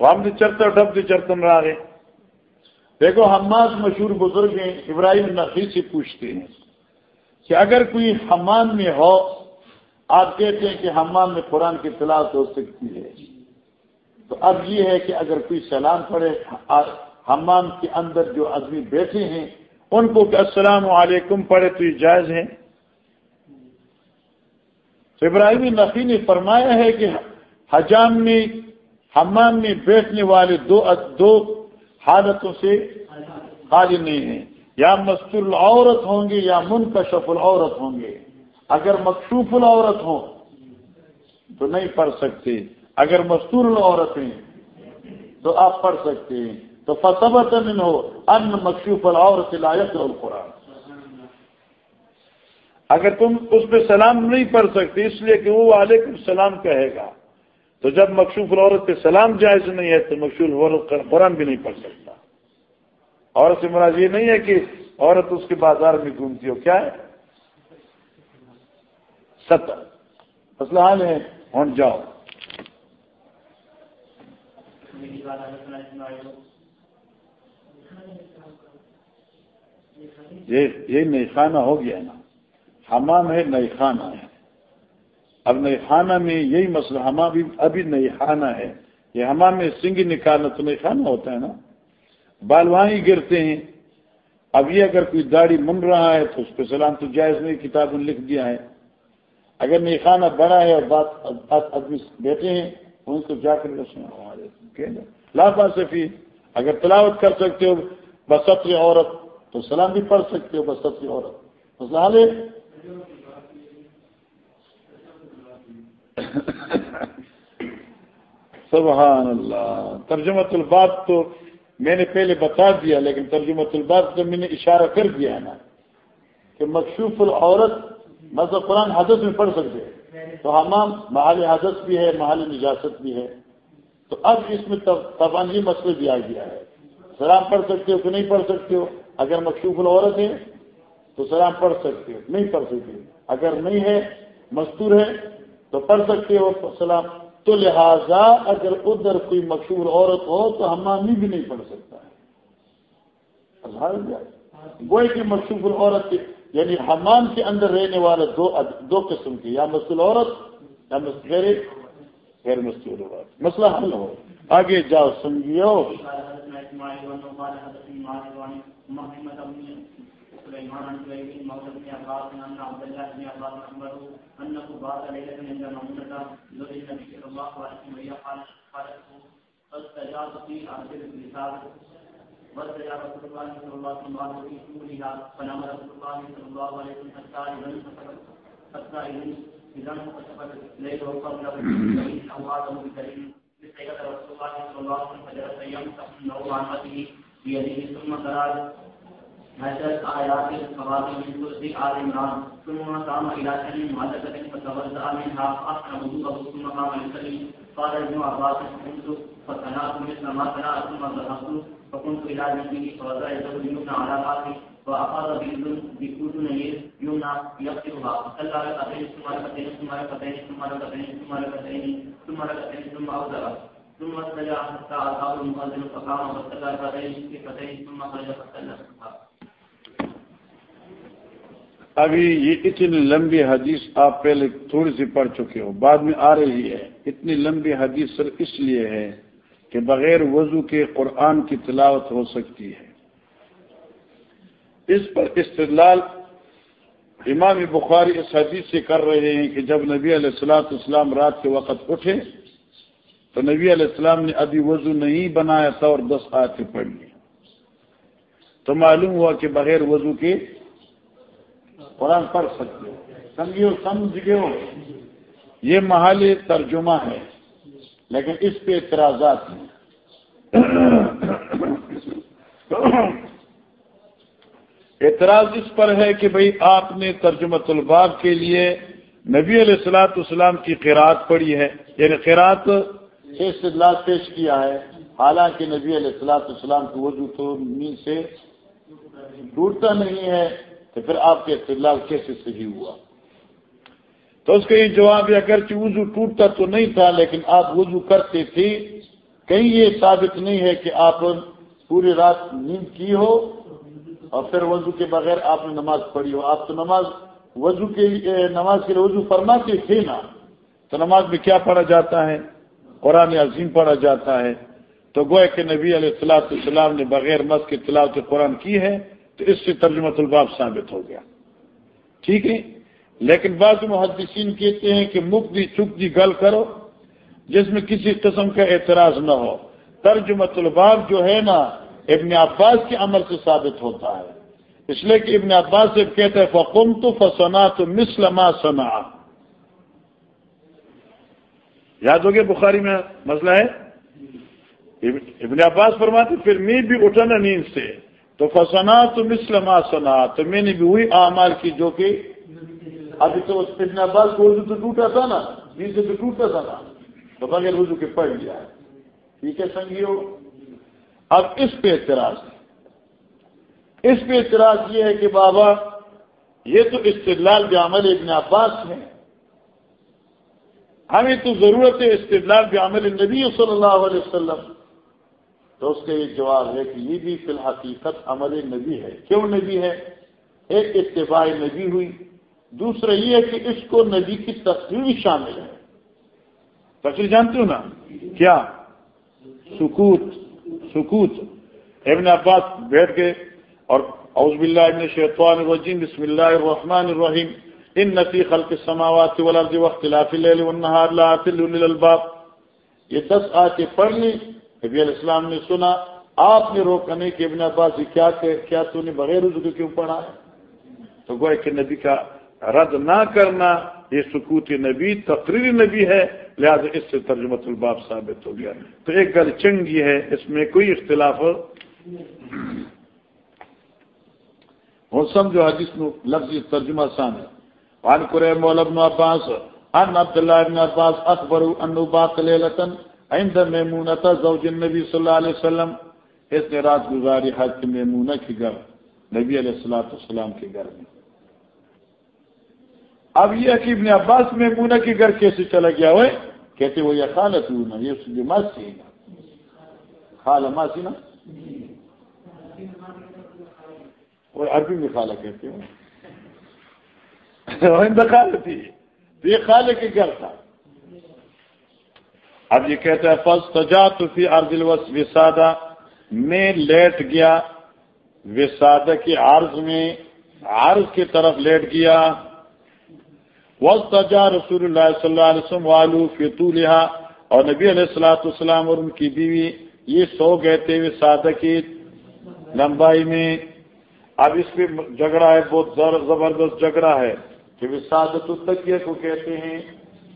ہم نے چرتا ڈب سے چرتن رہا ہے دیکھو حماد مشہور بزرگ ہیں، ابراہیم نقی سے پوچھتے ہیں کہ اگر کوئی حمام میں ہو، آپ کہتے ہیں کہ حمام میں قرآن کی تلاش ہو سکتی ہے۔ تو اب یہ ہے کہ اگر کوئی سلام پڑے حمام کے اندر جو آدمی بیٹھے ہیں، ان کو کہ السلام علیکم پڑھے تو یہ جائز ہے تو ابراہیم نقی نے فرمایا ہے کہ حجام میں حمام میں بیٹھنے والے دو دو حالتوں سے خالی نہیں ہیں۔ یا مستور العورت ہوں گے یا منکشف العورت ہوں گے۔ اگر مقصوف العورت ہو تو نہیں پڑھ سکتے۔ اگر مستور العورت ہیں تو آپ پڑھ سکتے ہیں۔ تو فصبت من ہو ان مقصوف العورت لائق القرآن۔ اگر تم اس پہ سلام نہیں پڑھ سکتے اس لیے کہ وہ علیکم السلام کہے گا۔ تو جب مقصوف العورت پہ سلام جائز نہیں ہے تو مقصوف العورت قرآن بھی نہیں پڑھ سکتا۔ عورت سے مراد یہ نہیں ہے کہ عورت اس کے بازار میں گھومتی ہو۔ کیا ہے؟ ستر مسئلہ حال ہے ہوں جاؤ۔ یہ نئی خانہ ہو گیا نا۔ حمام ہے، نئی خانہ ہے۔ اب نئی خانہ میں یہی مسئلہ ہما بھی ابھی نئی خانہ ہے۔ یہ ہمام میں سنگھ نکالنا تو نئی خانہ ہوتا ہے نا۔ بال ہی گرتے ہیں۔ اب یہ اگر کوئی داڑھی من رہا ہے تو اس پہ سلام تو جائز نہیں، کتاب نے لکھ دیا ہے۔ اگر نہیں خانہ بڑا ہے اور بات آدمی بیٹھے ہیں، ان کو جا کر لاپا صفی اگر تلاوت کر سکتے ہو بسط عورت، تو سلام بھی پڑھ سکتے ہو بسط عورت۔ مسئلہ ہے؟ سبحان اللہ۔ ترجمت البات تو میں نے پہلے بتا دیا، لیکن ترجمت البات تو میں نے اشارہ کر دیا ہے نا کہ مقصوف العورت مطلب قرآن حدث میں پڑھ سکتے تو ہمام محل حدث بھی ہے، محل نجاست بھی ہے۔ تو اب اس میں تبانجی مسئلے بھی آ گیا ہے۔ سلام پڑھ سکتے ہو کہ نہیں پڑھ سکتے ہو؟ اگر مقصوف العورت ہے تو سلام پڑھ سکتے ہو، نہیں پڑھ سکتے اگر نہیں ہے، مستور ہے تو پڑھ سکتے ہو سلام تو لہذا اگر ادھر کوئی مشہور عورت ہو تو ہمامی بھی نہیں پڑھ سکتا ہے۔ وہ کہ مشہور عورت یعنی حمام کے اندر رہنے والے دو دو قسم کی یا مسل عورت یا غیر غیر مستور عورت۔ مسئلہ حل ہو۔ آگے جاؤ سنگیو سليمان عن سليم مولى بن عباس ان عبد الله بن عباس اخبره انه بعث ليله عند ميمونه زوج النبي صلى الله عليه وسلم قال قالت فاستجاب في ارض الكتاب واستجاب رسول الله صلى الله عليه وسلم في سورها فنام رسول الله صلى الله عليه وسلم حتى اذا حتى اذا انكشفت الليل وقبل او ادم بكريم. فسيد رسول الله صلى الله عليه وسلم فجلس يمسح النور عن وجهه بيده ثم قال نزلت آيات الصلاة من كرسي آل عمران، ثم قام إلى شيء معتقد فتوضأ منها فأحسن وضوءه ثم قام يصلي. قال ابن عباس قمت فصنعت مثل ما صنعت ثم ذهبت فكنت إلى نبيه فوضع يده اليمنى على رأسه وأخذ بأذن اليمنى يغسلها فصلى ركعتين ثم ركعتين ثم ركعتين ثم ركعتين ثم ركعتين ثم ركعتين ثم أوزر ثم استجع حتى أصاب المؤذن فقام وصلى ركعتين ركعتين ثم خرج فصلى. ابھی یہ اتنی لمبی حدیث آپ پہلے تھوڑی سی پڑھ چکے ہو، بعد میں آ رہی ہے۔ اتنی لمبی حدیث صرف اس لیے ہے کہ بغیر وضو کے قرآن کی تلاوت ہو سکتی ہے۔ اس پر استدلال امام بخاری اس حدیث سے کر رہے ہیں کہ جب نبی علیہ السلاۃ اسلام رات کے وقت اٹھے تو نبی علیہ السلام نے ابھی وضو نہیں بنایا تھا اور دس آتے پڑھ لی تو معلوم ہوا کہ بغیر وضو کے قرآن پڑھ سکتے ہو۔ سمجھو سمجھ گئے ہو۔ یہ محال ترجمہ ہے، لیکن اس پہ اعتراضات ہیں۔ اعتراض اس پر ہے کہ بھئی آپ نے ترجمت الباب کے لیے نبی علیہ السلاۃ اسلام کی قرآت پڑھی ہے۔ یعنی قرآت سے استدلال پیش کیا ہے۔ حالانکہ نبی علیہ السلاۃ اسلام کی وضو تو نیند سے ٹوٹتا نہیں ہے۔ تو پھر آپ کے استدلال کیسے صحیح ہوا؟ تو اس کا یہ جواب ہے اگرچہ وضو ٹوٹتا تو نہیں تھا، لیکن آپ وضو کرتے تھے، کہیں یہ ثابت نہیں ہے کہ آپ پوری رات نیند کی ہو اور پھر وضو کے بغیر آپ نے نماز پڑھی ہو۔ آپ تو نماز وضو کے نماز کے لیے وضو فرماتے تھے نا، تو نماز میں کیا پڑھا جاتا ہے؟ قرآن عظیم پڑھا جاتا ہے۔ تو گوئے کہ نبی علیہ السلاۃ السلام نے بغیر مس کے تلاوت قرآن کی ہے تو اس سے ترجمت الباب ثابت ہو گیا۔ ٹھیک ہے؟ لیکن بعض محدثین کہتے ہیں کہ مک دی چک دی گل کرو، جس میں کسی قسم کا اعتراض نہ ہو۔ ترجمت الباب جو ہے نا، ابن عباس کے عمل سے ثابت ہوتا ہے۔ اس لیے کہ ابن عباس سے کہتے ہیں فقم تو فسنا تو مسلما سنا یاد ہو گیا بخاری میں مسئلہ ہے؟ ابن عباس فرماتے پھر میں بھی اٹھا نا نیند سے۔ تو فسنا تو مسلما سنا تو میں نے بھی وہی اعمال کی جو کہ ابھی تو ابن عباس کو اردو تو ٹوٹا تھا نا نیند سے تو ٹوٹا تھا نا۔ تو بغیر اردو کے پڑھ لیا۔ ٹھیک ہے سنگیو؟ اب اس پہ اعتراض۔ ہے اس پہ اعتراض یہ ہے کہ بابا، یہ تو استدلال بعمل ابن عباس ہے۔ ہمیں تو ضرورت ہے استدلال بعمل نبی صلی اللہ علیہ وسلم۔ تو اس کا یہ جواب ہے کہ یہ بھی فی الحقیقت عمل نبی ہے۔ کیوں نبی ہے؟ ایک اتباع نبی ہوئی، دوسرا یہ ہے کہ اس کو نبی کی تصویر شامل ہے۔ تصویر جانتے ہو نا، کیا؟ سکوت سکوت۔ ابن عباس بیٹھ کے اور اعوذ باللہ ابن شیطان الرجیم، بسم اللہ الرحمن الرحیم۔ ان نفی خلق السماوات والارض واختلاف اللیل والنہار لا للالباب یہ دس آتے پڑھ لی نبی علیہ السلام نے سنا، آپ نے روکا نہیں کہ ابن عباس کیا کیا تو نے بغیر رضو کے کیوں پڑھا؟ تو گوئے کہ نبی کا رد نہ کرنا، یہ سکوت نبی، تقریر نبی ہے، لہذا اس سے ترجمت الباب ثابت ہو گیا۔ تو ایک گل چنگی ہے، اس میں کوئی اختلاف ہو؟ سمجھو حدیث نو لفظ ترجمہ سان ہے۔ وعن قريب مولى ابن عباس، عن عبد الله بن عباس اخبروا انه بات ليله عند ميمونه زوج النبي صلى الله عليه وسلم، اس نے رات گزاری حج میمونہ کے گھر، نبی علیہ الصلوۃ والسلام کے گھر میں۔ اب یہ کہ ابن عباس میں مونا کے گھر کیسے چلا گیا؟ ہوئے کہتے وہ یہ خالت ہونا یہ اس ماسی خال ماسی نا؟ وہ عربی میں خالہ کہتے ہیں۔ (laughs) خالتی تو یہ خالے کے گھر تھا۔ اب یہ کہتا ہے فس تجا تو فی ارض وسادہ میں لیٹ گیا وسادہ کی عرض میں عرض کی طرف لیٹ گیا۔ وسطا رسول اللہ صلی اللہ علیہ وسلم والو فیتو لہا اور نبی علیہ السلاۃ والسلام اور ان کی بیوی یہ سو گئے تھے سادہ کی لمبائی میں۔ اب اس پہ جھگڑا ہے، بہت زبردست جھگڑا ہے کہ وسادت تکیہ کو کہتے ہیں۔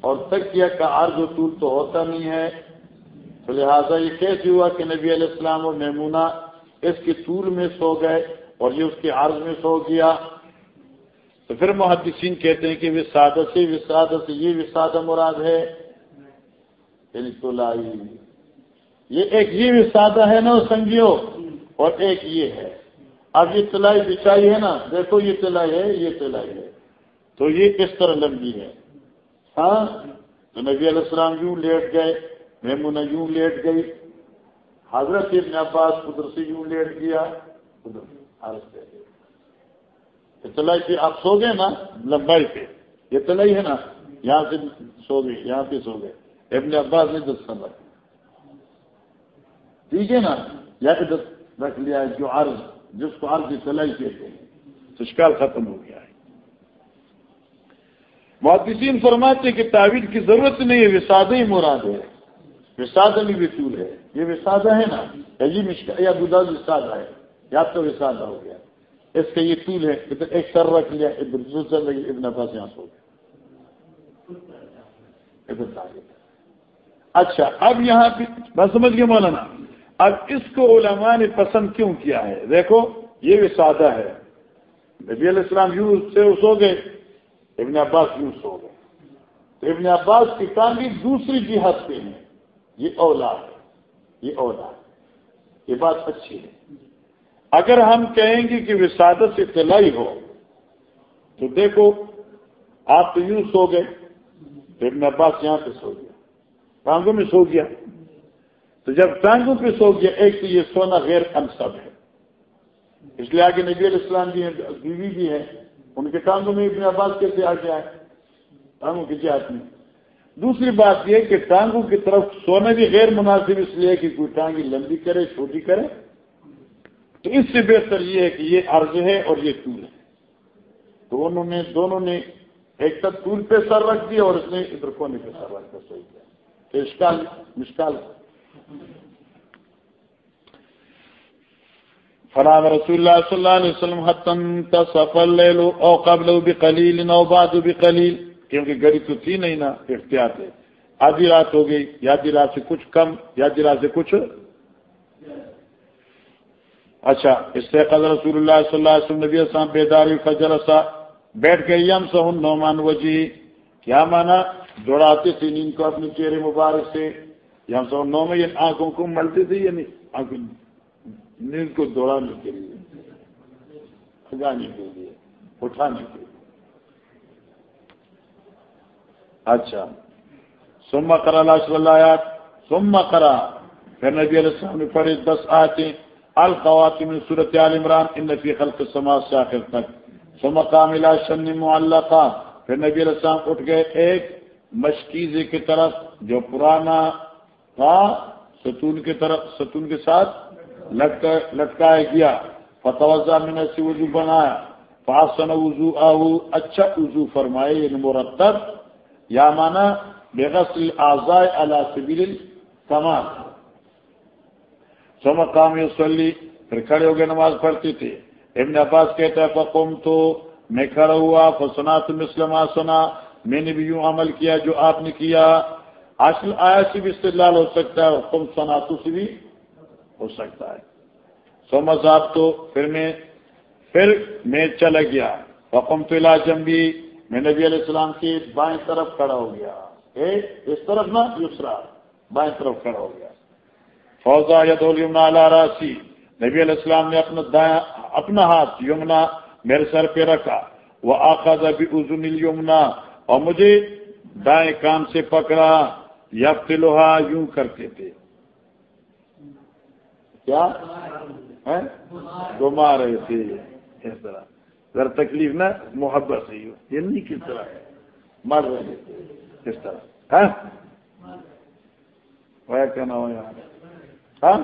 اور تکیہ کا عرض و طول تو ہوتا نہیں ہے۔ تو لہٰذا یہ کیسے ہوا کہ نبی علیہ السلام اور میمونہ اس کے طول میں سو گئے اور یہ اس کے عرض میں سو گیا۔ تو پھر محدثین کہتے ہیں کہ وسادہ سے وسادہ سے یہ وسادہ مراد ہے۔ یعنی یہ ایک یہ وسادہ ہے نا سنگیو اور ایک یہ ہے۔ اب یہ تلائی بچائی ہے نا۔ دیکھو یہ تلائی ہے، یہ تلائی ہے۔ تو یہ کس طرح لمبی ہے۔ ہاں تو نبی علیہ السلام یوں لیٹ گئے میمون یوں لیٹ گئی، حضرت ابن عباس قدر سے یوں لیٹ گیا تلائی پہ آپ سو گئے نا؟ لمبائی پہ۔ یہ تلائی ہے نا؟ یہاں سے سو گئے، یہاں پہ سو گئے۔ ابن عباس نے دس رکھ ٹھیک ہے نا، یا دس رکھ لیا جو عرض، جس کو عرض تلائی کہتے ہیں۔ تو ختم ہو گیا۔ ہے محدثین فرماتے کہ تعویل کی ضرورت نہیں ہے وسادہ ہی مراد ہے۔ وسادہ بھی وصول ہے۔ یہ وسادہ ہے نا۔ یا گدا وسادہ ہے۔ یا تو وسادہ ہو گیا۔ اس کا یہ طول ہے ایک سر رکھ لیا دوسرا ابن عباس یہاں سو گیا اچھا اب یہاں پہ بس سمجھ گئے مولانا؟ اب اس کو علماء نے پسند کیوں کیا ہے؟ دیکھو، یہ بھی سادہ ہے۔ نبی علیہ السلام یوں سے سو گئے۔ ابن عباس یوں سو گئے۔ تو ابن عباس کی بھی دوسری جہت پہ ہے یہ اولاد ہے۔ یہ اولاد یہ بات اچھی ہے۔ اگر ہم کہیں گے کہ وسادت سے ہو، تو دیکھو، آپ تو یوں سو گئے۔ تو ابن عباس یہاں پہ سو گیا۔ ٹانگوں میں سو گیا۔ تو جب ٹانگوں پہ سو گیا، ایک تو یہ سونا غیر انصب ہے۔ اس لیے آگے نبی علیہ السلام بھی ہیں، بیوی بھی ہے ان کے ٹانگوں میں ابن عباس کیسے آ گیا ہے ٹانگوں کی جات میں۔ دوسری بات یہ کہ ٹانگوں کی طرف سونا بھی غیر مناسب اس لیے کہ کوئی ٹانگی لمبی کرے، چھوٹی کرے۔ تو اس سے بہتر یہ ہے کہ یہ عرض ہے اور یہ طول ہے۔ دونوں نے دونوں نے ایک تک طول پہ سر رکھ دیا اور اس نے ادھر کونے پہ سر رکھ کر صحیح کیا تو مشکال۔ فرام رسول اللہ صلی اللہ علیہ وسلم حتن سفر لے لو او قبل بقلیل نو بعد بقلیل کیونکہ گڑی تو تھی نہیں نا، اختیار ہے آدھی رات ہو گئی، یا آدھی رات سے کچھ کم، یا آدھی رات سے کچھ۔ اچھا اس سے قدر رسول اللہ صلی اللہ علیہ وسلم نبی السلام بیداری فجر سا بیٹھ کے یم سہن نعمان وجی۔ کیا مانا؟ دوڑاتے تھے، نیند کو اپنے چہرے مبارک سے۔ یم سہن نو میں یعنی آنکھوں کو ملتے تھے یعنی یا نہیں نیند کو دوڑانے کے لیے کھگانے کے لیے اٹھانے کے لیے اچھا۔ سما کرا اللہ اللہ آیات سما کرا پھر نبی علیہ السلام نے پڑھے دس آتے الخواتم صورت عال عمران، ان نفی خلق سماج سے آخر تک۔ سما کاملا شن معلقہ۔ پھر نبی علیہ السلام اٹھ گئے ایک مشکیزے کی طرف، جو پرانا تھا، ستون کی طرف، ستون کے ساتھ لٹکایا گیا فتوزہ میں نے سے وضو بنایا فاسن وضو آو اچھا وضو فرمائے یعنی مرتب. یا مانا بے آزائے اللہ سبیل کمال سو مقام وسلی پھر کھڑے ہو گئے نماز پڑھتے تھے. ابن عباس کہتا ہے فقم تو میں کھڑا ہوا فسنا تو مسلم سنا میں نے بھی یوں عمل کیا جو آپ نے کیا. اصل آیا سے بھی استدلال ہو سکتا ہے حکم سناتو سے بھی ہو سکتا ہے۔ سو مذہب تو پھر میں پھر میں چلا گیا۔ حکم تو علاجم بھی میں نبی علیہ السلام کی بائیں طرف کھڑا ہو گیا۔ اس طرف نا دوسرا بائیں طرف کھڑا ہو گیا۔ فوزا یمنا راسی، نبی علیہ السلام نے اپنا اپنا ہاتھ یمنا میرے سر پہ رکھا۔ وہ آخذ ابھی ازن یمنا اور مجھے دائیں کام سے پکڑا یا لوہا یوں کرتے تھے۔ کیا؟ گما رہے تھے اس طرح۔ ذرا تکلیف نہ، محبت سے یہ نہیں کس طرح مر رہے تھے اس طرح۔ وہ کہنا ہو یہاں ہاں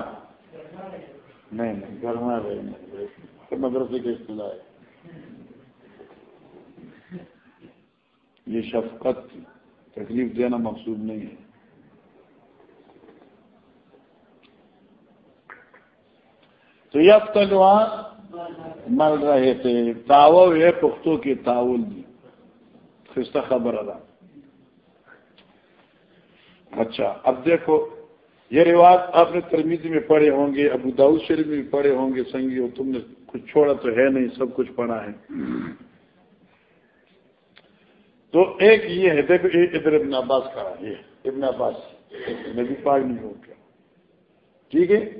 نہیں نہیں، گھر میں رہے مدرسے کے اصطلاح ہے یہ شفقت، تکلیف دینا مقصود نہیں ہے۔ تو یہ اب تک مر رہے تھے۔ تاو ہے پختوں کی تاول دی۔ خستہ خبر ادا۔ اچھا اب دیکھو، یہ رواج آپ نے ترمیزی میں پڑھے ہوں گے، ابو داؤد شریف میں بھی پڑھے ہوں گے، سنگی ہو تم نے کچھ چھوڑا تو ہے نہیں، سب کچھ پڑھا ہے۔ تو ایک یہ ہے، دیکھو ادھر ابن عباس کا یہ ابن عباس نبی پاک نہیں ہو گیا ٹھیک ہے؟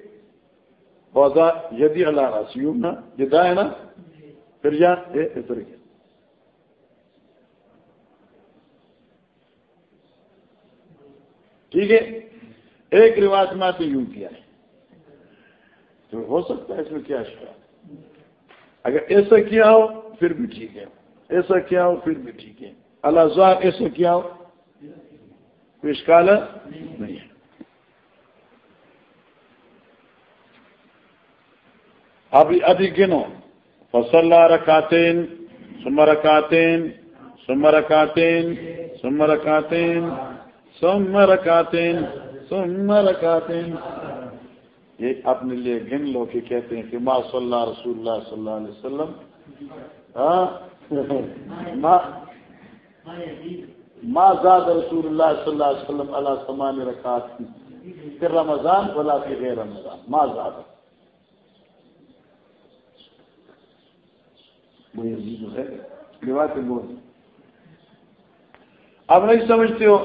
پودا یدی اللہ راسیوم نا جدا ہے نا پھر یا اتر گیا ٹھیک ہے ایک رواج میں تو یوں کیا ہے تو ہو سکتا ہے اس میں کیا شکا اگر ایسا کیا ہو پھر بھی ٹھیک ہے ایسا کیا ہو پھر بھی ٹھیک ہے اللہ زا ایسا کیا ہو نہیں ہے ابھی ابھی گنو۔ فصل رکاتین سمر رکاتین سمر رکاتین سمر رکاتین سمر رکاتین سمر رکاتین۔ یہ اپنے لیے گن لو کہ کہتے ہیں کہ ما صلی اللہ رسول اللہ صلی اللہ علیہ وسلم۔ ہاں؟ ما زاد رسول اللہ صلی اللہ علیہ وسلم اللہ سمان رکعت پھر رمضان بلا کے غیر رمضان۔ ما زاد۔ بول اب نہیں سمجھتے ہو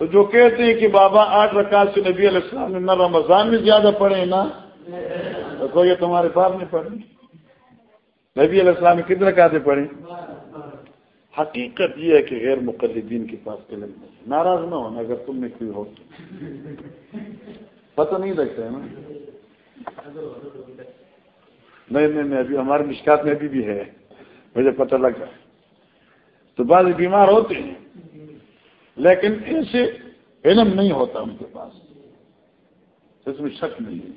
تو جو کہتے ہیں کہ بابا آٹھ رکعت سے نبی علیہ السلام نے نہ رمضان میں زیادہ پڑھے نا تو یہ تمہارے پاس نہیں پڑھے نبی علیہ السلام نے کتنے رکعتیں پڑھیں حقیقت یہ ہے کہ غیر مقلدین کے پاس علم نہیں ناراض نہ ہونا اگر تم نے کوئی ہو پتہ نہیں لگتا ہے نا نہیں نہیں ابھی ہمارے مشکات میں ابھی بھی ہے مجھے پتہ لگا تو بعض بیمار ہوتے ہیں، لیکن ایسے علم نہیں ہوتا ان کے پاس۔ اس میں شک نہیں ہے۔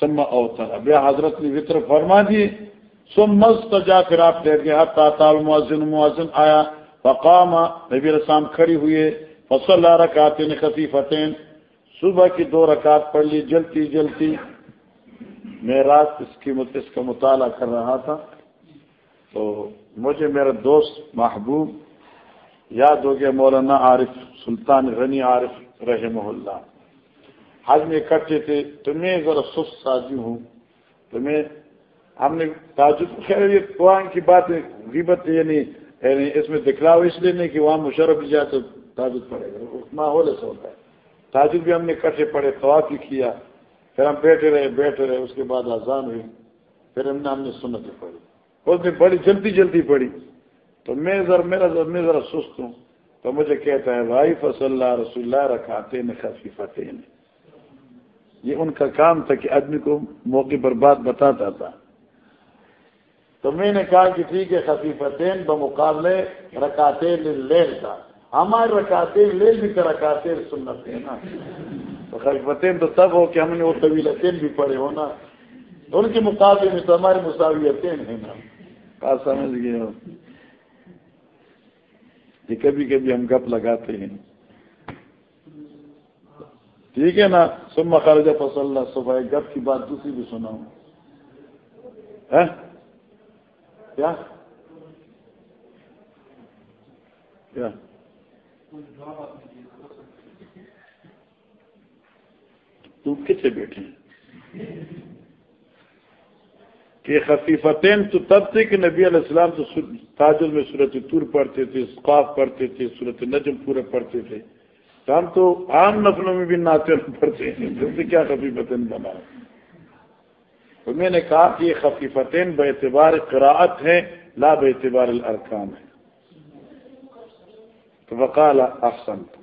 سما اوتر۔ اب حضرت نے وطر فرما دیے۔ سم مست جا پھر آپ ٹھہر گئے۔ تال معذن معذن آیا۔ فقام، نبی رسام کھڑی ہوئے فصل رکعتین خفیفتین۔ صبح کی دو رکعت پڑھ لی، جلتی جلتی۔ میں رات اس کی اس کا مطالعہ کر رہا تھا، تو مجھے میرا دوست محبوب یاد ہو گیا، مولانا عارف سلطان غنی عارف رحمہ اللہ۔ حج میں اکٹھے تھے، تو میں ذرا سست سازی ہوں۔ تو میں ہم نے تاجد خیر، یہ قرآن کی بات غیبت یعنی یعنی اس میں دکھلاؤ اس لیے نہیں کہ وہاں مشرف جائے تو تاجد پڑے گا۔ ماحول ایسا ہوتا ہے۔ تاجد بھی ہم نے کٹھے پڑے تو بھی کیا۔ پھر ہم بیٹھے رہے بیٹھے رہے، اس کے بعد آزان ہوئی، پھر ہم نے ہم نے سنت پڑھی۔ اس نے بڑی جلدی جلدی پڑھی۔ تو میں ذرا میرا میں ذرا سست ہوں۔ تو مجھے کہتا ہے، بھائی، فصل اللہ رسول اللہ رکھاتے نے خفی خفیفتے یہ ان کا کام تھا کہ آدمی کو موقع پر بات بتاتا تھا۔ تو میں نے کہا کہ ٹھیک ہے خفیفتین بمقابلے رکاتے لیل کا۔ ہمارے رکاتے لیل بھی تو رکاتے سنت ہے نا۔ تو خفیفتین تو تب ہو کہ ہم نے وہ طویلتین بھی پڑھے ہو نا۔ ان کے مقابلے میں تو ہماری مساویتین ہیں نا۔ کہا سمجھ گئے ہو۔ یہ کبھی کبھی ہم گپ لگاتے ہیں۔ ٹھیک ہے نا۔ سما خارجہ فصل صبح گپ کی بات دوسری بھی سناؤں ہاں؟ کیا؟ کیا؟ تو کتنے بیٹھے ہیں۔ کہ خفیفتین تو تب تھے کہ نبی علیہ السلام تو تاجر میں صورت تور پڑھتے تھے، اسقاف پڑھتے تھے صورت نجم پورے پڑھتے تھے۔ تو ہم تو عام نفلوں میں بھی ناطے پڑھتے ہیں۔ جن سے کیا خفیفتین بنا؟ تو میں نے کہا کہ یہ خفیفتین بے اعتبار قراعت ہے لا بے اعتبار الارکان ہے تو وقال احسن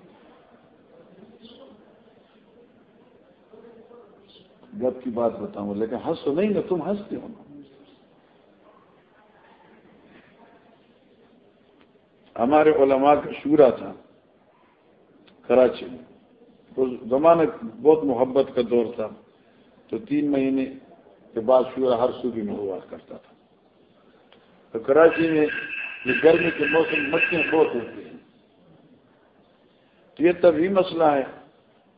گپ کی بات بتاؤں، لیکن ہنس تو نہیں نا تم ہنستے ہو۔ ہمارے علماء کا شورا تھا کراچی میں۔ اس زمانے بہت محبت کا دور تھا۔ تو تین مہینے کے بعد شورا ہر صوبے میں ہوا کرتا تھا۔ تو کراچی میں یہ گرمی کے موسم مچھلیاں بہت ہوتی ہیں۔ تو یہ تبھی مسئلہ ہے،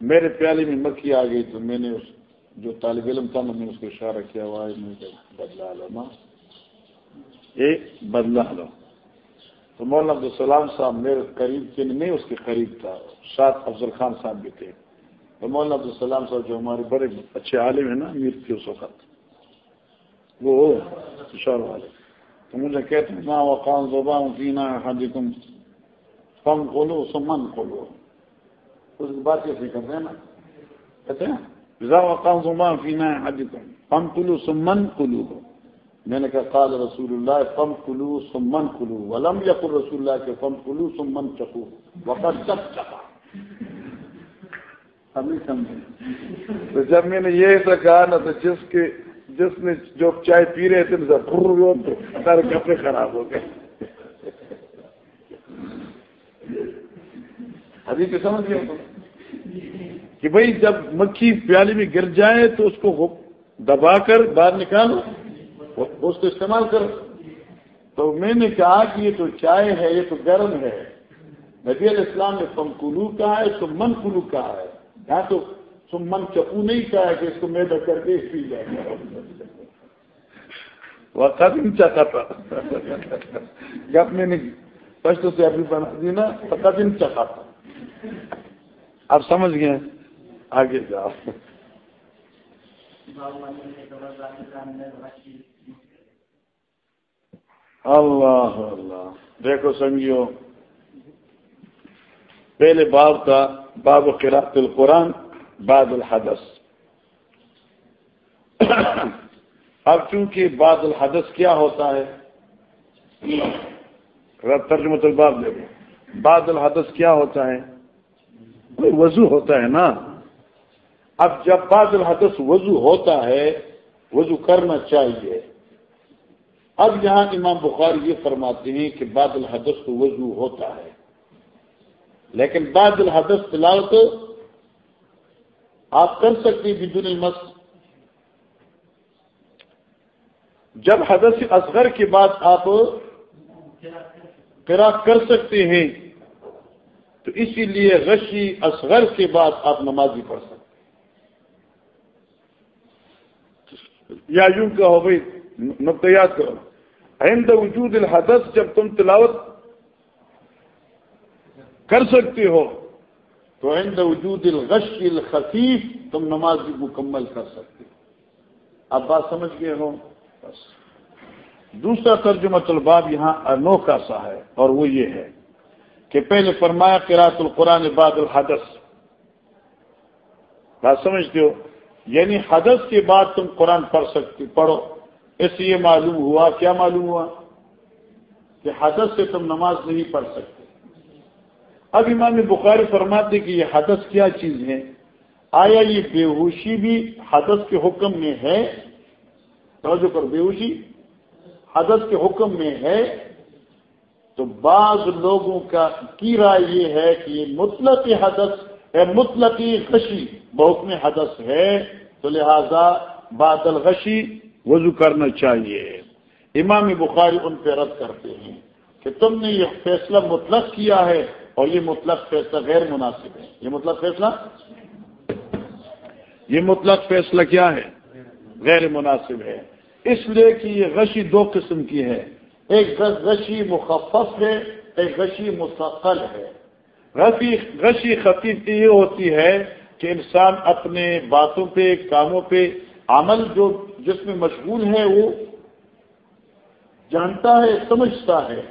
میرے پیالے میں مکھی آ گئی تو میں نے اس جو طالب علم تھا، میں نے اس کو اشارہ کیا ہوا ہے بدلا لو نا بدلا لو۔ تو مولانا عبدالسلام صاحب میرے قریب کے نہیں اس کے قریب تھا۔ ساتھ افضل خان صاحب بھی تھے۔ تو مولانا عبدالسلام صاحب جو ہمارے بڑے اچھے عالم ہیں نا، امیر تھے اس وقت۔ وہ اشار والے تو مجھے کہتے ہیں، ماں وقان زبان پینا حاجم فم کھولو سمن کھولو۔ اس بات کیسے کرتے ہیں نا۔ کہتے ہیں پم کلو سمن کلو میں نے کہا قال رسول اللہ فم کلو سمن کلو ولم یقل رسول اللہ کے فم کلو سمن چکو وقت چپ چکا ہم نہیں سمجھے۔ تو جب میں نے یہ ایسا کہا نا تو جس کے جس نے جو چائے پی رہے تھے تو سارے کپڑے خراب ہو گئے۔ ابھی تو سمجھ گیا کہ بھائی جب مکھی پیالی میں گر جائے تو اس کو دبا کر باہر نکالو اس کو استعمال کرو۔ تو میں نے کہا کہ یہ تو چائے ہے، یہ تو گرم ہے۔ نبی علیہ السلام نے تم کلو کہا ہے تو من کلو کہا ہے۔ یہاں تو تم من چپو نہیں کہا ہے کہ اس کو میدا کر کے پی جائے۔ وہ قدم چاہتا تھا جب میں نے فسٹ سے ابھی بنا دی نا تو قدم چاہتا تھا۔ آپ سمجھ گئے آگے جاؤ۔ اللہ اللہ۔ دیکھو سنگیو پہلے باب کا باب قرات القرآن بعد الحدث۔ اب چونکہ بعد الحدث کیا ہوتا ہے؟ ترجمت الباب دیکھو۔ بعد الحدث کیا ہوتا ہے؟ وضو ہوتا ہے نا؟ اب جب بعد الحدث وضو ہوتا ہے، وضو کرنا چاہیے۔ اب یہاں امام بخار یہ فرماتے ہیں کہ بعد الحدث کو وضو ہوتا ہے۔ لیکن بعد الحدث تلاوت آپ کر سکتے بدون المس۔ جب حدث اصغر کے بعد آپ کرا کر سکتے ہیں، تو اسی لیے غشی اصغر کے بعد آپ نمازی پڑھ سکتے یا یوں کہ ہو بھائی نقطیات کرو۔ عند وجود الحدث جب تم تلاوت کر سکتے ہو، تو عند وجود الغش الخفیف تم نماز بھی مکمل کر سکتے ہو۔ اب بات سمجھ گئے ہو؟ بس۔ دوسرا ترجمہ الباب یہاں انوکھا سا ہے، اور وہ یہ ہے کہ پہلے فرمایا قرات القرآن بعد الحدث۔ بات سمجھتے ہو؟ یعنی حدث کے بعد تم قرآن پڑھ سکتے پڑھو۔ اس لیے معلوم ہوا، کیا معلوم ہوا؟ کہ حدث سے تم نماز نہیں پڑھ سکتے۔ اب امام بخاری فرماتے کہ یہ حدث کیا چیز ہے؟ آیا یہ بے ہوشی بھی حدث کے حکم میں ہے؟ توجہ کر بے ہوشی حدث کے حکم میں ہے۔ تو بعض لوگوں کا کی رائے یہ ہے کہ یہ مطلق حدث ہے مطلق خشی بہت میں حدث ہے، تو لہذا بادل غشی وضو کرنا چاہیے۔ امام بخاری ان پہ رد کرتے ہیں کہ تم نے یہ فیصلہ مطلق کیا ہے اور یہ مطلق فیصلہ غیر مناسب ہے۔ یہ مطلق فیصلہ؟ یہ مطلق فیصلہ کیا ہے؟ غیر مناسب ہے۔ اس لیے کہ یہ غشی دو قسم کی ہے۔ ایک غشی مخفف ہے، ایک غشی مستقل ہے۔ غشی خطیف یہ ہوتی ہے کہ انسان اپنے باتوں پہ، کاموں پہ عمل جو جس میں مشغول ہے وہ جانتا ہے، سمجھتا ہے،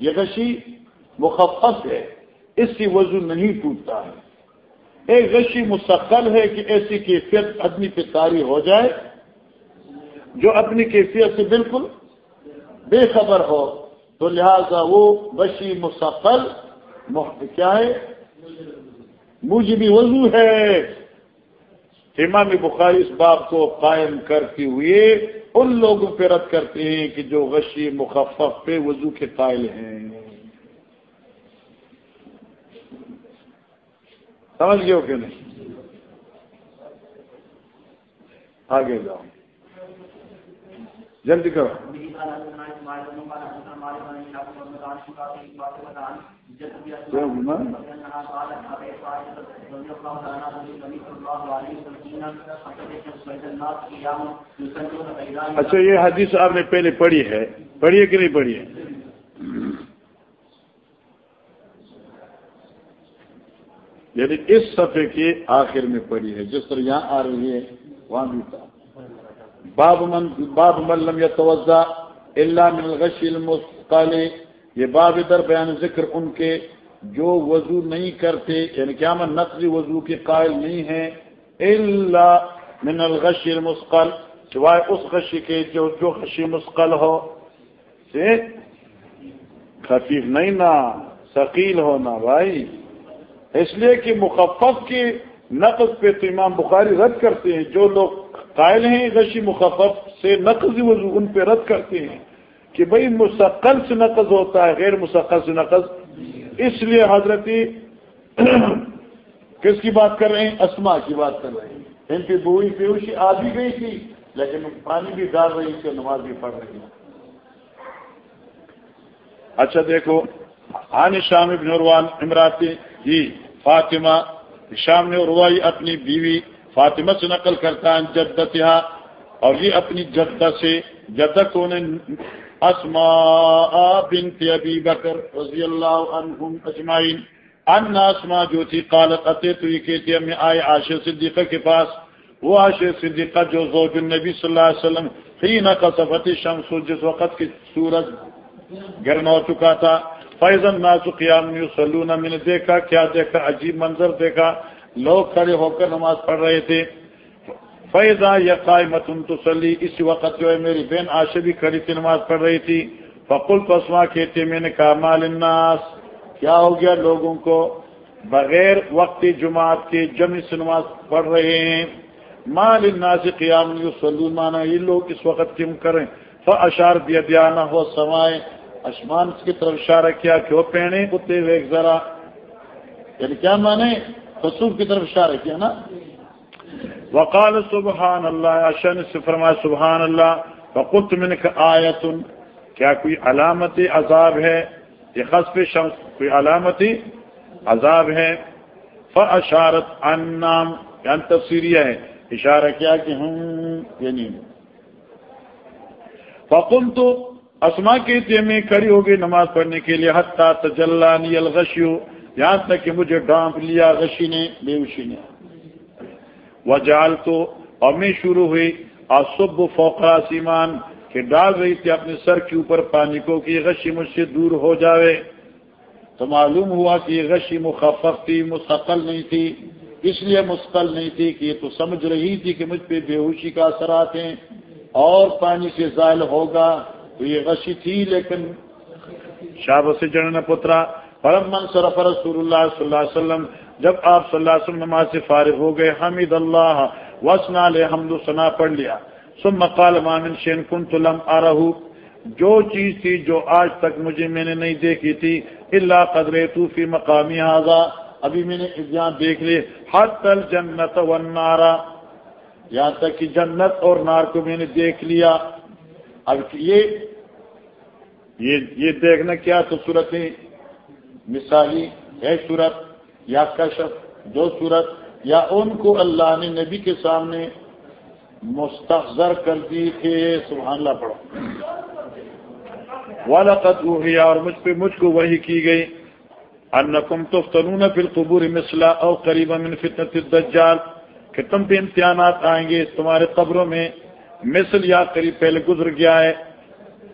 یہ غشی مخفف ہے، اس کی وضو نہیں ٹوٹتا ہے۔ ایک غشی مستقل ہے کہ ایسی کیفیت آدمی پہ تاری ہو جائے، جو اپنی کیفیت سے بالکل بے خبر ہو۔ تو لہذا وہ غشی مستقل کیا ہے؟ مجھ بھی وضو ہے۔ امام بخاری اس بات کو قائم کرتے ہوئے ان لوگوں پہ رد کرتے ہیں کہ جو غشی مخفف پہ وضو کے قائل ہیں۔ سمجھ گئے ہو کہ نہیں؟ آگے جاؤ۔ جلدی کرو۔ اچھا یہ حدیث آپ نے پہلے پڑھی ہے۔ پڑھی ہے کہ نہیں پڑھی ہے؟ یعنی اس صفحے کے آخر میں پڑھی ہے۔ جس طرح یہاں آ رہی ہے، وہاں بھی تھا باب من باب ملم یا توجہ اللہ من الغشی المسقال یہ باب ادھر بیان ذکر ان کے جو وضو نہیں کرتے یعنی کیا میں نقلی وضو کے قائل نہیں ہے اللہ من الغش المسقل سوائے اس غشی کے جو جو غشی مسقل ہو، سے خفیف نہیں نا، ثقیل ہونا بھائی. اس لیے کہ مخفف کی نقص پہ تو امام بخاری رد کرتے ہیں، جو لوگ قائل ہیں غشی مخفف سے نقض وضو ان پہ رد کرتے ہیں کہ بھئی مستقل سے نقض ہوتا ہے، غیر مستقل سے نقض۔ اس لیے حضرتی (clears throat) کس کی بات کر رہے ہیں؟ اسما کی بات کر رہے ہیں۔ ان کی بوئی پیوشی آ بھی گئی تھی، لیکن پانی بھی ڈال رہی تھی نماز بھی پڑھ رہی اچھا دیکھو، آن شام ابن عروان امراتی جی فاطمہ، شام نے روائی اپنی بیوی فاطمہ سے نقل کرتا ہے جدت اور یہ اپنی جدہ سے، جدہ کو نے اسما بنت ابی بکر رضی اللہ عنہم اجمعین۔ ان اسما جو تھی، قالت، اتے تو یہ کہتی میں آئے عاشر صدیقہ کے پاس۔ وہ عاشر صدیقہ جو زوج النبی صلی اللہ علیہ وسلم حین قصفت الشمس جس وقت کی سورج گرم ہو چکا تھا فیض الناس قیام یصلون، میں نے دیکھا، کیا دیکھا؟ عجیب منظر دیکھا۔ لوگ کھڑے ہو کر نماز پڑھ رہے تھے۔ فیضا یا قائمت تسلی اسی وقت جو ہے میری بہن آشا بھی کھڑی تھی نماز پڑھ رہی تھی۔ فقل پسما کہتے میں نے کہا مال الناس کیا ہو گیا لوگوں کو؟ بغیر وقتی جماعت کے جمع سے نماز پڑھ رہے ہیں۔ مال الناس قیام مانا یہ لوگ اس وقت کیوں کریں؟ اشار دیا دیا نہ ہو سمائے۔ آسمان کی طرف اشارہ کیا کیوں پہنے کتے ہوئے ذرا۔ یعنی کیا مانے؟ خصوص کی طرف اشارہ کیا نا؟ وقال سبحان اللہ اشن سے فرمایا سبحان اللہ فقلت من کیا کوئی علامت عذاب ہے؟ یہ خصف شمس، کوئی علامت عذاب ہے؟ فاشارت ان نام یعنی تفسیریہ ہے، اشارہ کیا کہ ہم یعنی فقل تو اسما کے میں کھڑی ہو گئی نماز پڑھنے کے لیے، حتیٰ تجلانی الغشیو یہاں تک کہ مجھے ڈانپ لیا غشی نے بیوشی نے وجال تو اور میں شروع ہوئی، آصب فوقا سیمان کہ ڈال رہی تھی اپنے سر کے اوپر پانی کو کہ یہ غشی مجھ سے دور ہو جاوے۔ تو معلوم ہوا کہ یہ غشی مخفف تھی مستقل نہیں تھی۔ اس لیے مستقل نہیں تھی کہ یہ تو سمجھ رہی تھی کہ مجھ پہ بے ہوشی کا اثرات ہیں۔ اور پانی سے زائل ہوگا تو یہ غشی تھی، لیکن شاب سے جڑنا پترا پرم صرف رسول اللہ صلی اللہ علیہ وسلم، جب آپ صلی اللہ علیہ وسلم نماز سے فارغ ہو گئے، حمید اللہ وسنا لے حمد و ثنا پڑھ لیا۔ سم مقال مامن شین کن تلم آ جو چیز تھی جو آج تک مجھے میں نے نہیں دیکھی تھی اللہ قدرے تو فی مقامی حاضا ابھی میں نے یہاں دیکھ لی ہر تل جنت و نارا یہاں تک کہ جنت اور نار کو میں نے دیکھ لیا۔ اب یہ یہ دیکھنا کیا تو صورت مثالی ہے صورت یا کشف، دو صورت، یا ان کو اللہ نے نبی کے سامنے مستحضر کر دی کہ سبحان اللہ پڑھو۔ والا ہوئی اور مجھ پہ مجھ کو وہی کی گئی۔ انکم تفتنون فی القبور مثلا او قریبا من فتنة الدجال۔ کہ تم پہ امتحانات آئیں گے، تمہارے قبروں میں مثل یا قریب پہلے گزر گیا ہے۔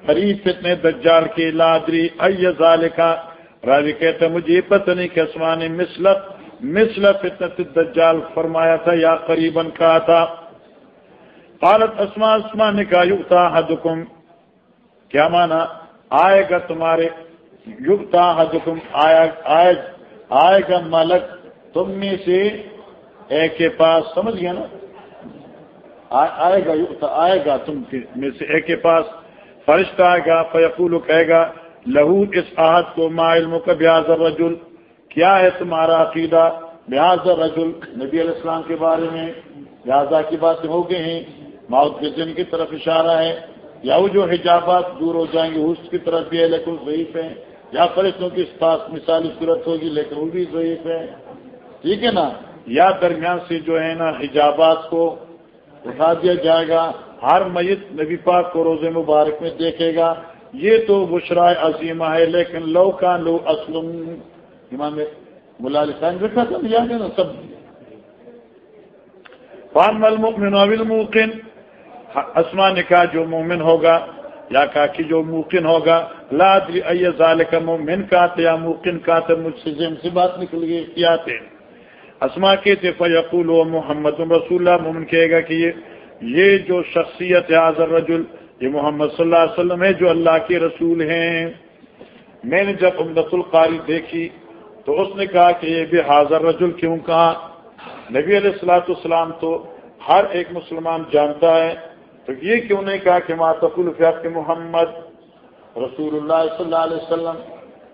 قریب فتنے دجال کے لادری ای ذالکا راوی کہتا مجھے یہ پتہ نہیں کہ اسمان نے مثلت مثل فتنت الدجال فرمایا تھا یا قریباً کہا تھا۔ قالت اسما اسما نے کہا یوگتا حدکم کیا مانا؟ آئے گا تمہارے یوگتا حدکم آئے, آئے گا ملک۔ تم میں سے ایک کے پاس سمجھ گیا نا؟ آئے گا یوگتا آئے گا تم میں سے ایک کے پاس۔ فرشتہ آئے گا فیقول کہے گا لہو اس آہد کو ما علم کا بیاض رجل کیا ہے تمہارا عقیدہ؟ بیاض رجل نبی علیہ السلام کے بارے میں لہٰذا کی باتیں ہو گئی ہیں، موت کے دن کی طرف اشارہ ہے، یا وہ جو حجابات دور ہو جائیں گے اس کی طرف بھی ہے، لیکن ضعیف ہیں، یا فرشتوں کی پاس مثالی صورت ہوگی، لیکن وہ بھی ضعیف ہے ٹھیک ہے نا؟ یا درمیان سے جو ہے نا حجابات کو اٹھا دیا جائے گا، ہر میت نبی پاک کو روزے مبارک میں دیکھے گا یہ تو بشرا عظیمہ ہے، لیکن لو کا لو اسلم، امام ملا خان رکھا تھا یاد ہے نا سب۔ فان المؤمن الموقن اسما نے کہا جو مومن ہوگا یا کہا کہ جو موقن ہوگا، لا ادری ای ذالک مومن کا یا موقن کا مجھ سے جن سے بات نکل گئی احتیاط ہے اسما کے تھے فیقول و محمد رسول اللہ، مومن کہے گا کہ یہ جو شخصیت ہے آزر رجل یہ محمد صلی اللہ علیہ وسلم ہے جو اللہ کے رسول ہیں۔ میں نے جب امدت القاری دیکھی تو اس نے کہا کہ یہ بھی حاضر رجل کیوں کہا نبی علیہ السلاۃ السلام تو ہر ایک مسلمان جانتا ہے۔ تو یہ کیوں نہیں کہا کہ ماتف الفیات کے محمد رسول اللہ صلی اللہ علیہ وسلم؟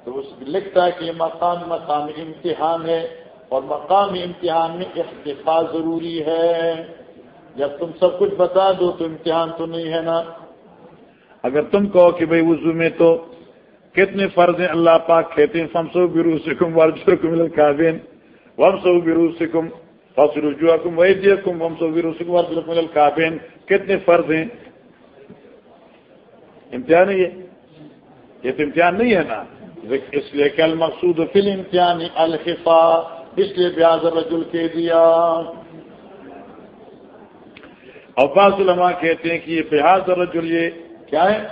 تو اس لکھتا ہے کہ یہ مقام مقام امتحان ہے اور مقام امتحان میں اختفا ضروری ہے۔ جب تم سب کچھ بتا دو تو امتحان تو نہیں ہے نا؟ اگر تم کہو کہ بھائی وضو میں تو کتنے فرض ہیں اللہ پاک کہتے ہیں فمسو برو سکم ورجرکم القابین ومسو برو سکم فصل کم ویدی کم ومسو برو سکم ورجرکم القابین کتنے فرض ہیں؟ امتحان ہے یہ؟ تو امتحان نہیں ہے نا؟ اس لیے کہ المقصود فل امتحان الخفا، اس لیے بیاض رجل کے دیا۔ اور بعض علماء کہتے ہیں کہ یہ بیاض رجل یہ کیا ہے؟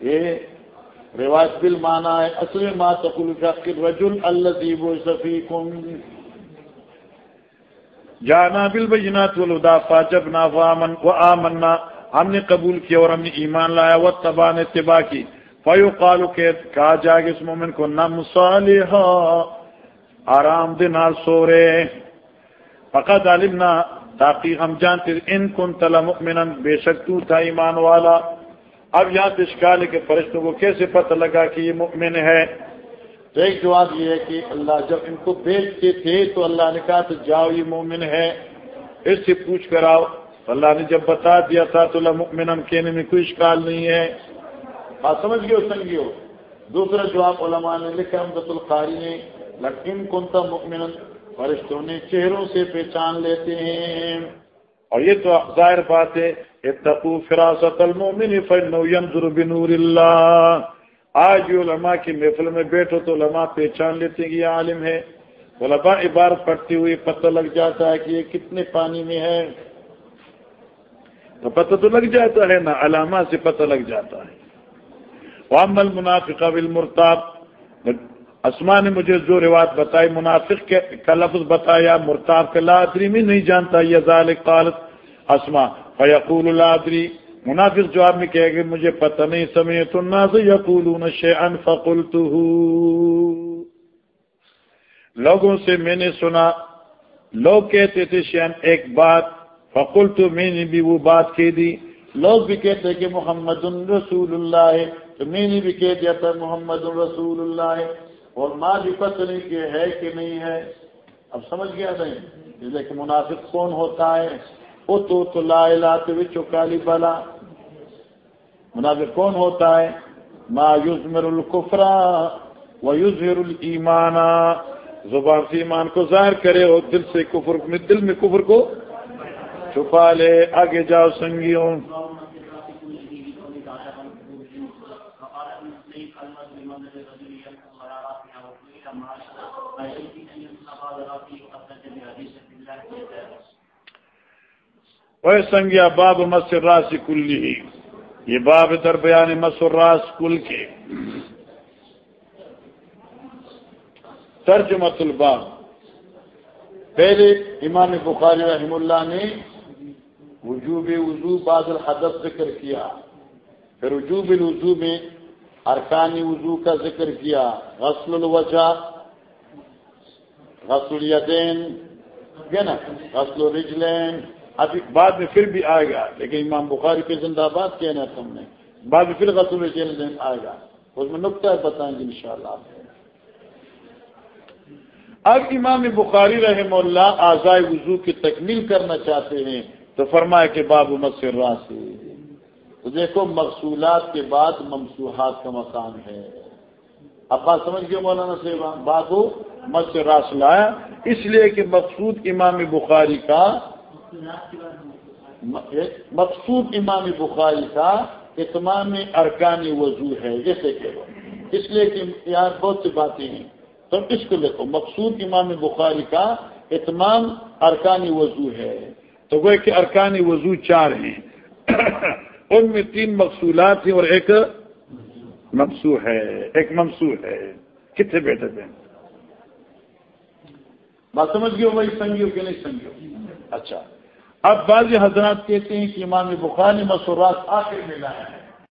یہ رواج بل مانا ہے، اصل ما تقول فقر رجل الذي وصفيكم جانا بالبينات والهدى فاجبنا وامن وآمنا ہم نے قبول کیا اور ہم نے ایمان لایا وہ تبا نے اتباع کی۔ فیو قالو کہ کہا جائے گا اس مومن کو نہ مصالحہ، آرام دن سو رہے۔ فقط علمنا، تاکہ ہم جانتے ان کن تلا مؤمنا بے شک تو تھا ایمان والا۔ اب یہاں تشکال کے فرشتوں کو کیسے پتہ لگا کہ یہ مؤمن ہے؟ تو ایک جواب یہ ہے کہ اللہ جب ان کو بھیجتے تھے تو اللہ نے کہا تو جاؤ، یہ مومن ہے۔ اس سے پوچھ کر آؤ۔ اللہ نے جب بتا دیا تھا تو اللہ مؤمن کہنے میں کوئی شکال نہیں ہے۔ آپ سمجھ گئے ہو سمجھ ہو؟ دوسرا جواب علماء نے لکھا امدت القاری نے، لکن کنتا مؤمن فرشتوں نے چہروں سے پہچان لیتے ہیں۔ اور یہ تو ظاہر بات ہے اتقو فراست المومن فنو ينظر بنور اللہ آج علماء کی محفل میں بیٹھو تو علماء پہچان لیتے ہیں کہ یہ عالم ہے۔ علماء عبارت پڑھتی ہوئی پتہ لگ جاتا ہے کہ یہ کتنے پانی میں ہے۔ تو پتہ تو لگ جاتا ہے نا، علامہ سے پتہ لگ جاتا ہے۔ وامل منافق بالمرتاب اسما نے مجھے جو روایت بتائی، منافق کا لفظ بتایا، مرتاب کا لادری میں نہیں جانتا، یہ ذالک قالت اسما فیقول الادری منافق جواب میں کہے گا مجھے پتہ نہیں سمے تو نہ یقول شیئن فقلت لوگوں سے میں نے سنا، لوگ کہتے تھے شیئن ایک بات فقل تو میں نے بھی وہ بات کہہ دی۔ لوگ بھی کہتے کہ محمد رسول اللہ ہے، تو میں نے بھی کہہ دیا تھا محمد رسول اللہ ہے۔ اور ماں بھی پتہ نہیں کہ ہے کہ نہیں ہے۔ اب سمجھ گیا نہیں؟ کہ منافق کون ہوتا ہے؟ وہ تو لا لاتے کالی بلا۔ منافق کون ہوتا ہے؟ ما یزمر القفرا و المانا المان زبان سے ایمان کو ظاہر کرے اور دل سے کفر میں دل میں کفر کو چھپا لے۔ آگے جاؤ سنگیوں۔ سنگیا باب مسر راس کلی یہ باب در بیان مسر راس کل کے۔ ترجمت الباب۔ پہلے امام بخاری رحم اللہ نے وجوب وضو بعض الحدف ذکر کیا۔ پھر وجوب الوضو میں ارکانی وضو کا ذکر کیا۔ غسل الوجہ۔ غسل الیدین۔ نا؟ غسل الرجلین۔ ابھی بعد میں پھر بھی آئے گا، لیکن امام بخاری کے زندہ باد کہنا تم نے۔ بعد میں پھر غسل الرجلین آئے گا۔ اس میں نقطہ بتائیں گے انشاءاللہ۔ اب امام بخاری رحم اللہ آزائے وضو کی تکمیل کرنا چاہتے ہیں، تو فرمائے کہ باب مصر راسی تو دیکھو مقصولات کے بعد ممسوحات کا مقام ہے۔ اب بات سمجھ گئے مولانا سے بابو مس راس لایا۔ اس لیے کہ مقصود امام بخاری کا مقصود امام بخاری کا اتمام ارکان وضو ہے، جیسے کہ اس لیے کہ یار بہت سی باتیں ہیں۔ تو اس کو دیکھو مقصود امام بخاری کا اتمام ارکانی وضو ہے۔ تو وہ کہ ارکانی وضو چار ہیں۔ (coughs) ان میں تین مقصولات ہیں اور ایک ممسو ہے۔ ایک ممسو ہے۔ کتنے بیٹے تھے؟ بات سمجھ گئے بھائی؟ سنگیو کہ نہیں سنگیو اچھا۔ اب بعض حضرات کہتے ہیں کہ امام بخار مسورات آخر میں لایا ہے۔